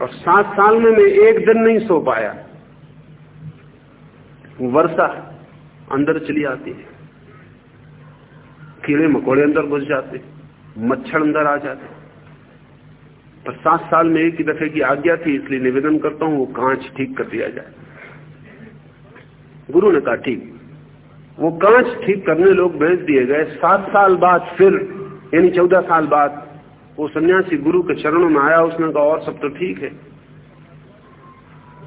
और सात साल में मैं एक दिन नहीं सो पाया। वर्षा अंदर चली आती है। कीड़े मकोड़े अंदर घुस जाते मच्छर अंदर आ जाते पर सात साल में एक ही दफे की आज्ञा थी, इसलिए निवेदन करता हूँ, वो कांच ठीक कर दिया जाए। गुरु ने कहा, ठीक। वो कांच ठीक करने लोग भेज दिए गए। सात साल बाद फिर यानी चौदह साल बाद वो सन्यासी गुरु के चरणों में आया, उसने कहा, और सब तो ठीक है।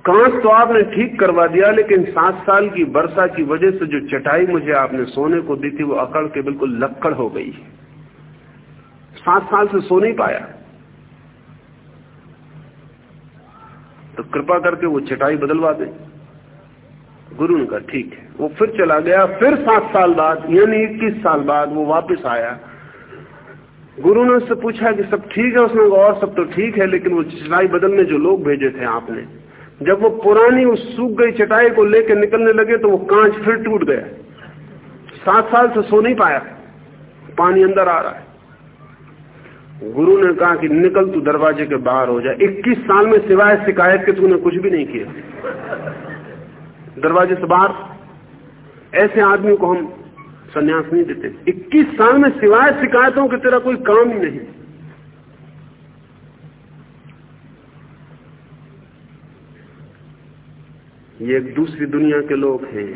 कांच तो आपने ठीक करवा दिया, लेकिन सात साल की वर्षा की वजह से जो चटाई मुझे आपने सोने को दी थी, वो अकड़ के बिल्कुल लक्कड़ हो गई। सात साल से सो नहीं पाया। तो कृपा करके वो चटाई बदलवा दे। गुरु ने कहा, ठीक है। वो फिर चला गया, फिर सात साल बाद, यानी इक्कीस साल बाद वो वापस आया। गुरु ने उससे पूछा कि सब ठीक है? उसने और सब तो ठीक है, लेकिन वो चटाई बदलने जो लोग भेजे थे आपने, जब वो पुरानी उस सूख गई चटाई को लेकर निकलने लगे तो वो कांच फिर टूट गया। सात साल से सो नहीं पाया। पानी अंदर आ रहा है। गुरु ने कहा कि निकल तू दरवाजे के बाहर हो जाए 21 साल में सिवाय शिकायत के तूने कुछ भी नहीं किया। दरवाजे से बाहर। ऐसे आदमी को हम संन्यास नहीं देते। 21 साल में सिवाय शिकायतों के तेरा कोई काम ही नहीं। ये एक दूसरी दुनिया के लोग हैं।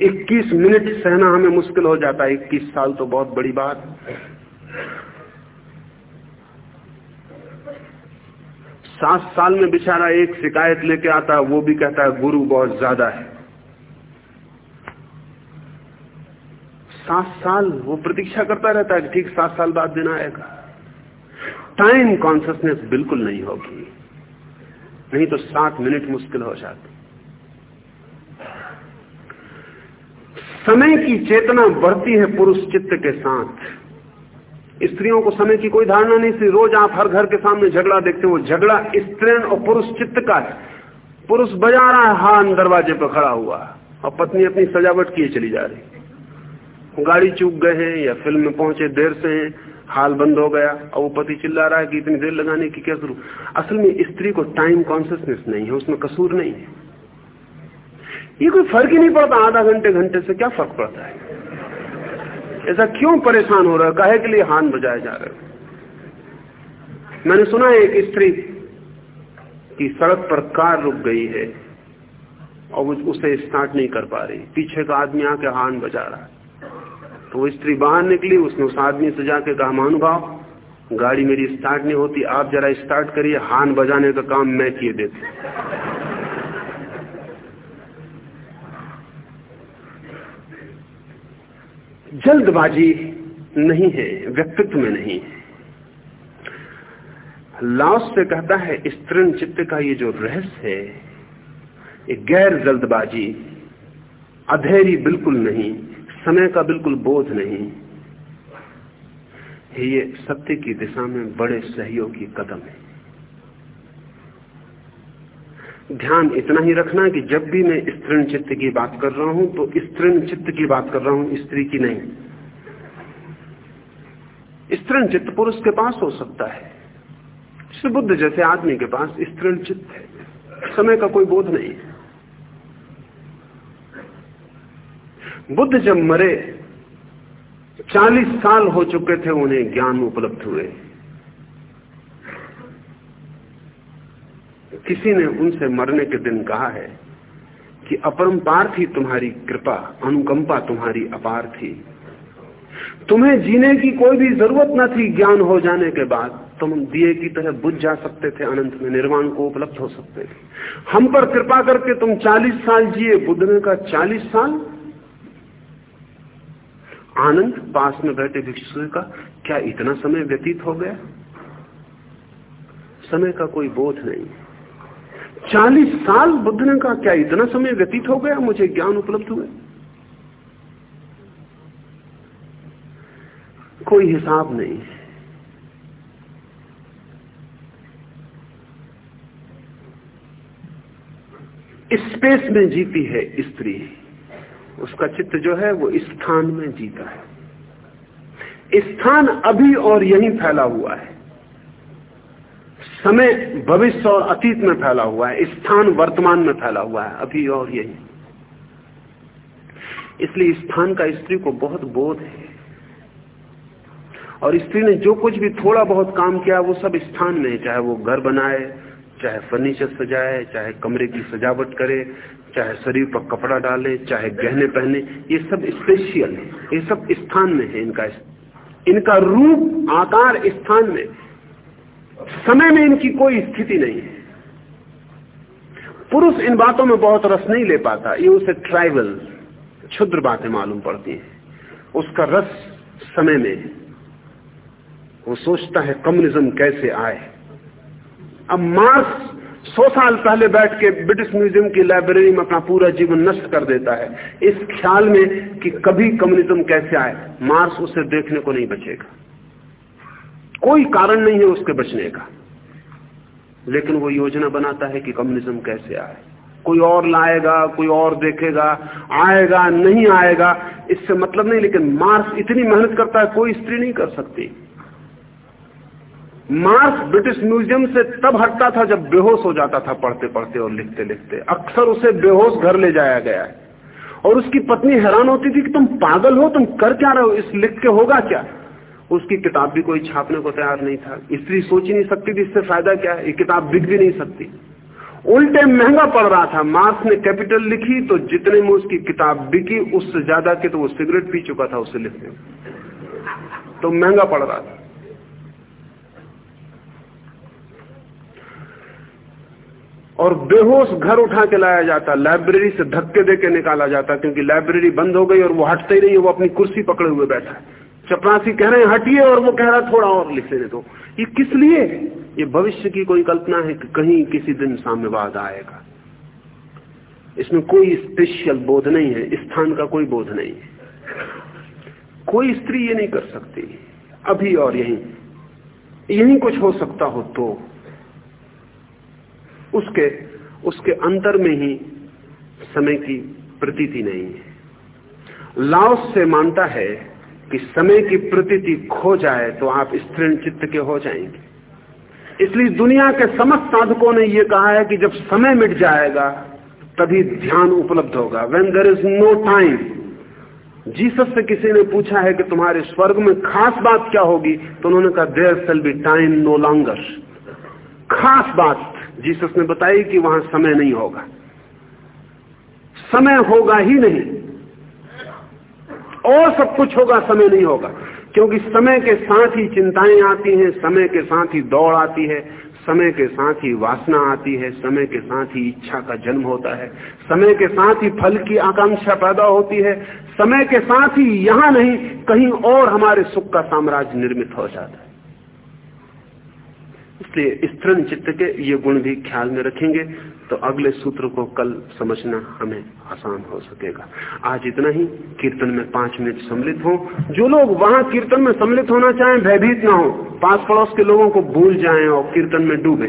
21 मिनट सहना हमें मुश्किल हो जाता है। 21 साल तो बहुत बड़ी बात। सात साल में बेचारा एक शिकायत लेके आता है, वो भी कहता है, गुरु बहुत ज़्यादा है। सात साल वो प्रतीक्षा करता रहता है कि ठीक सात साल बाद दिन आएगा। टाइम कॉन्सियसनेस बिल्कुल नहीं होगी। नहीं तो सात मिनट मुश्किल हो जाती। समय की चेतना बढ़ती है पुरुष चित्त के साथ। स्त्रियों को समय की कोई धारणा नहीं थी रोज आप हर घर के सामने झगड़ा देखते हो। झगड़ा स्त्री और पुरुष चित्त का है। पुरुष बजा रहा है हान दरवाजे पर खड़ा हुआ। और पत्नी अपनी सजावट किए चली जा रही। गाड़ी चूक गए हैं या फ़िल्म में पहुँचे देर से हैं, हाल बंद हो गया और वो पति चिल्ला रहा है कि इतनी देर लगाने की क्या ज़रूर असल में स्त्री को टाइम कॉन्सियसनेस नहीं है, उसमें कसूर नहीं है। ये कोई फ़र्क ही नहीं पड़ता आधा घंटे घंटे से क्या फ़र्क पड़ता है? ऐसा क्यों परेशान हो रहा है? कहे के लिए हान बजाए जा रहे मैंने सुना है एक स्त्री की सड़क पर कार रुक गई है, और उसे स्टार्ट नहीं कर पा रही। पीछे का आदमी आके हान बजा रहा तो वो स्त्री बाहर निकली, उसने उस आदमी से जाके कहा, महानुभाव, गाड़ी मेरी स्टार्ट नहीं होती, आप जरा स्टार्ट करिए हान बजाने का काम मैं किए देते जल्दबाजी नहीं है, व्यक्तित्व में नहीं है। लाओस से कहता है स्त्रीण चित्त का ये जो रहस्य है, ये गैर जल्दबाजी, अधेरी बिल्कुल नहीं। समय का बिल्कुल बोध नहीं। ये सत्य की दिशा में बड़े सहयोगी कदम है। ध्यान इतना ही रखना कि जब भी मैं स्त्रीण चित्त की बात कर रहा हूँ तो स्त्रीण चित्त की बात कर रहा हूँ, स्त्री की नहीं। स्त्रीण चित्त पुरुष के पास हो सकता है। बुद्ध जैसे आदमी के पास स्त्रीण चित्त है। समय का कोई बोध नहीं। बुद्ध जब मरे चालीस साल हो चुके थे उन्हें ज्ञान उपलब्ध हुए। किसी ने उनसे मरने के दिन कहा है कि अपरंपार थी तुम्हारी कृपा, अनुकंपा तुम्हारी अपार थी। तुम्हें जीने की कोई भी ज़रूरत न थी ज्ञान हो जाने के बाद। तुम दिए की तरह बुझ जा सकते थे, अनंत में निर्वाण को उपलब्ध हो सकते थे। हम पर कृपा करके तुम 40 साल जिए। बुद्ध ने कहा 40 साल? आनंद, पास में बैठे भिक्षु का, क्या इतना समय व्यतीत हो गया? समय का कोई बोध नहीं। चालीस साल बुद्ध ने कहा क्या इतना समय व्यतीत हो गया? मुझे ज्ञान उपलब्ध हुए। कोई हिसाब नहीं। स्पेस में जीती है स्त्री। उसका चित्त जो है वो स्थान में जीता है। स्थान अभी और यहीं फैला हुआ है। समय भविष्य और अतीत में फैला हुआ है। स्थान वर्तमान में फैला हुआ है, अभी और यही। इसलिए स्थान का स्त्री को बहुत बोध है। और स्त्री ने जो कुछ भी थोड़ा बहुत काम किया, वो सब स्थान में चाहे वो घर बनाए, चाहे फर्नीचर सजाए, चाहे कमरे की सजावट करे चाहे शरीर पर कपड़ा डाले, चाहे गहने पहने, ये सब स्पेशियल है। ये सब स्थान में है इनका इनका रूप आकार स्थान में। समय में इनकी कोई स्थिति नहीं है। पुरुष इन बातों में बहुत रस नहीं ले पाता। ये उसे ट्राइबल क्षुद्र बातें मालूम पड़ती हैं। उसका रस समय में वो सोचता है कम्युनिज्म कैसे आए। अब मार्क्स सौ साल पहले बैठ के ब्रिटिश म्यूज़ियम की लाइब्रेरी में अपना पूरा जीवन नष्ट कर देता है। इस ख्याल में कि कभी कम्युनिज्म कैसे आए, मार्स उसे देखने को नहीं बचेगा। कोई कारण नहीं है उसके बचने का। लेकिन वो योजना बनाता है कि कम्युनिज्म कैसे आए। कोई और लाएगा, कोई और देखेगा, आएगा, नहीं आएगा, इससे मतलब नहीं, लेकिन मार्स इतनी मेहनत करता है, कोई स्त्री नहीं कर सकती। मार्क्स ब्रिटिश म्यूज़ियम से तब हटता था जब बेहोश हो जाता था पढ़ते पढ़ते और लिखते लिखते। अक्सर उसे बेहोश घर ले जाया गया है। और उसकी पत्नी हैरान होती थी कि तुम पागल हो, तुम कर क्या रहे हो, इस लिख के होगा क्या? उसकी किताब भी कोई छापने को तैयार नहीं था। स्त्री सोच ही नहीं सकती थी इससे फ़ायदा क्या है ये किताब बिक भी नहीं सकती। उल्टे महँगा पड़ रहा था। मार्क्स ने कैपिटल लिखी तो जितने में उसकी किताब बिकी, उससे ज़्यादा के तो वो सिगरेट पी चुका था उसे लिखने तो महँगा पड़ रहा था। और बेहोश घर उठा के लाया जाता, लाइब्रेरी से धक्के दे के निकाला जाता, क्योंकि लाइब्रेरी बंद हो गई और वो हटते ही नहीं, वो अपनी कुर्सी पकड़े हुए बैठा है। चपरासी कह रहे हैं, हटिए, और वो कह रहा थोड़ा और लिख लेने दो। ये किस लिए? ये भविष्य की कोई कल्पना है कि कहीं किसी दिन साम्यवाद आएगा। इसमें कोई स्पेशल बोध नहीं है स्थान का कोई बोध नहीं है। कोई स्त्री ये नहीं कर सकती। अभी और यही। यही कुछ हो सकता हो तो। उसके उसके अंतर में ही समय की प्रतीति नहीं है। लाओस से मानता है कि समय की प्रतीति खो जाए तो आप स्त्रीण चित्त के हो जाएँगे। इसलिए दुनिया के समस्त साधकों ने यह कहा है कि जब समय मिट जाएगा, तभी ध्यान उपलब्ध होगा। When there is no time Jesus से किसी ने पूछा है कि तुम्हारे स्वर्ग में खास बात क्या होगी तो उन्होंने कहा there shall be time no longer खास बात। जीसस ने बताई कि वहाँ समय नहीं होगा। समय होगा ही नहीं। और सब कुछ होगा, समय नहीं होगा। क्योंकि समय के साथ ही चिंताएँ आती हैं, समय के साथ ही दौड़ आती है, समय के साथ ही वासना आती है, समय के साथ ही इच्छा का जन्म होता है, समय के साथ ही फल की आकांक्षा पैदा होती है, समय के साथ ही यहाँ नहीं, कहीं और हमारे सुख का साम्राज्य निर्मित हो जाता है। इसलिए स्त्रण चित्त के ये गुण भी ख्याल में रखेंगे तो अगले सूत्र को कल समझना हमें आसान हो सकेगा। आज इतना ही, कीर्तन में पाँच मिनट सम्मिलित हो। जो लोग वहाँ कीर्तन में सम्मिलित होना चाहें, भयभीत ना हो पास पड़ोस के लोगों को भूल जाएँ और कीर्तन में डूबे।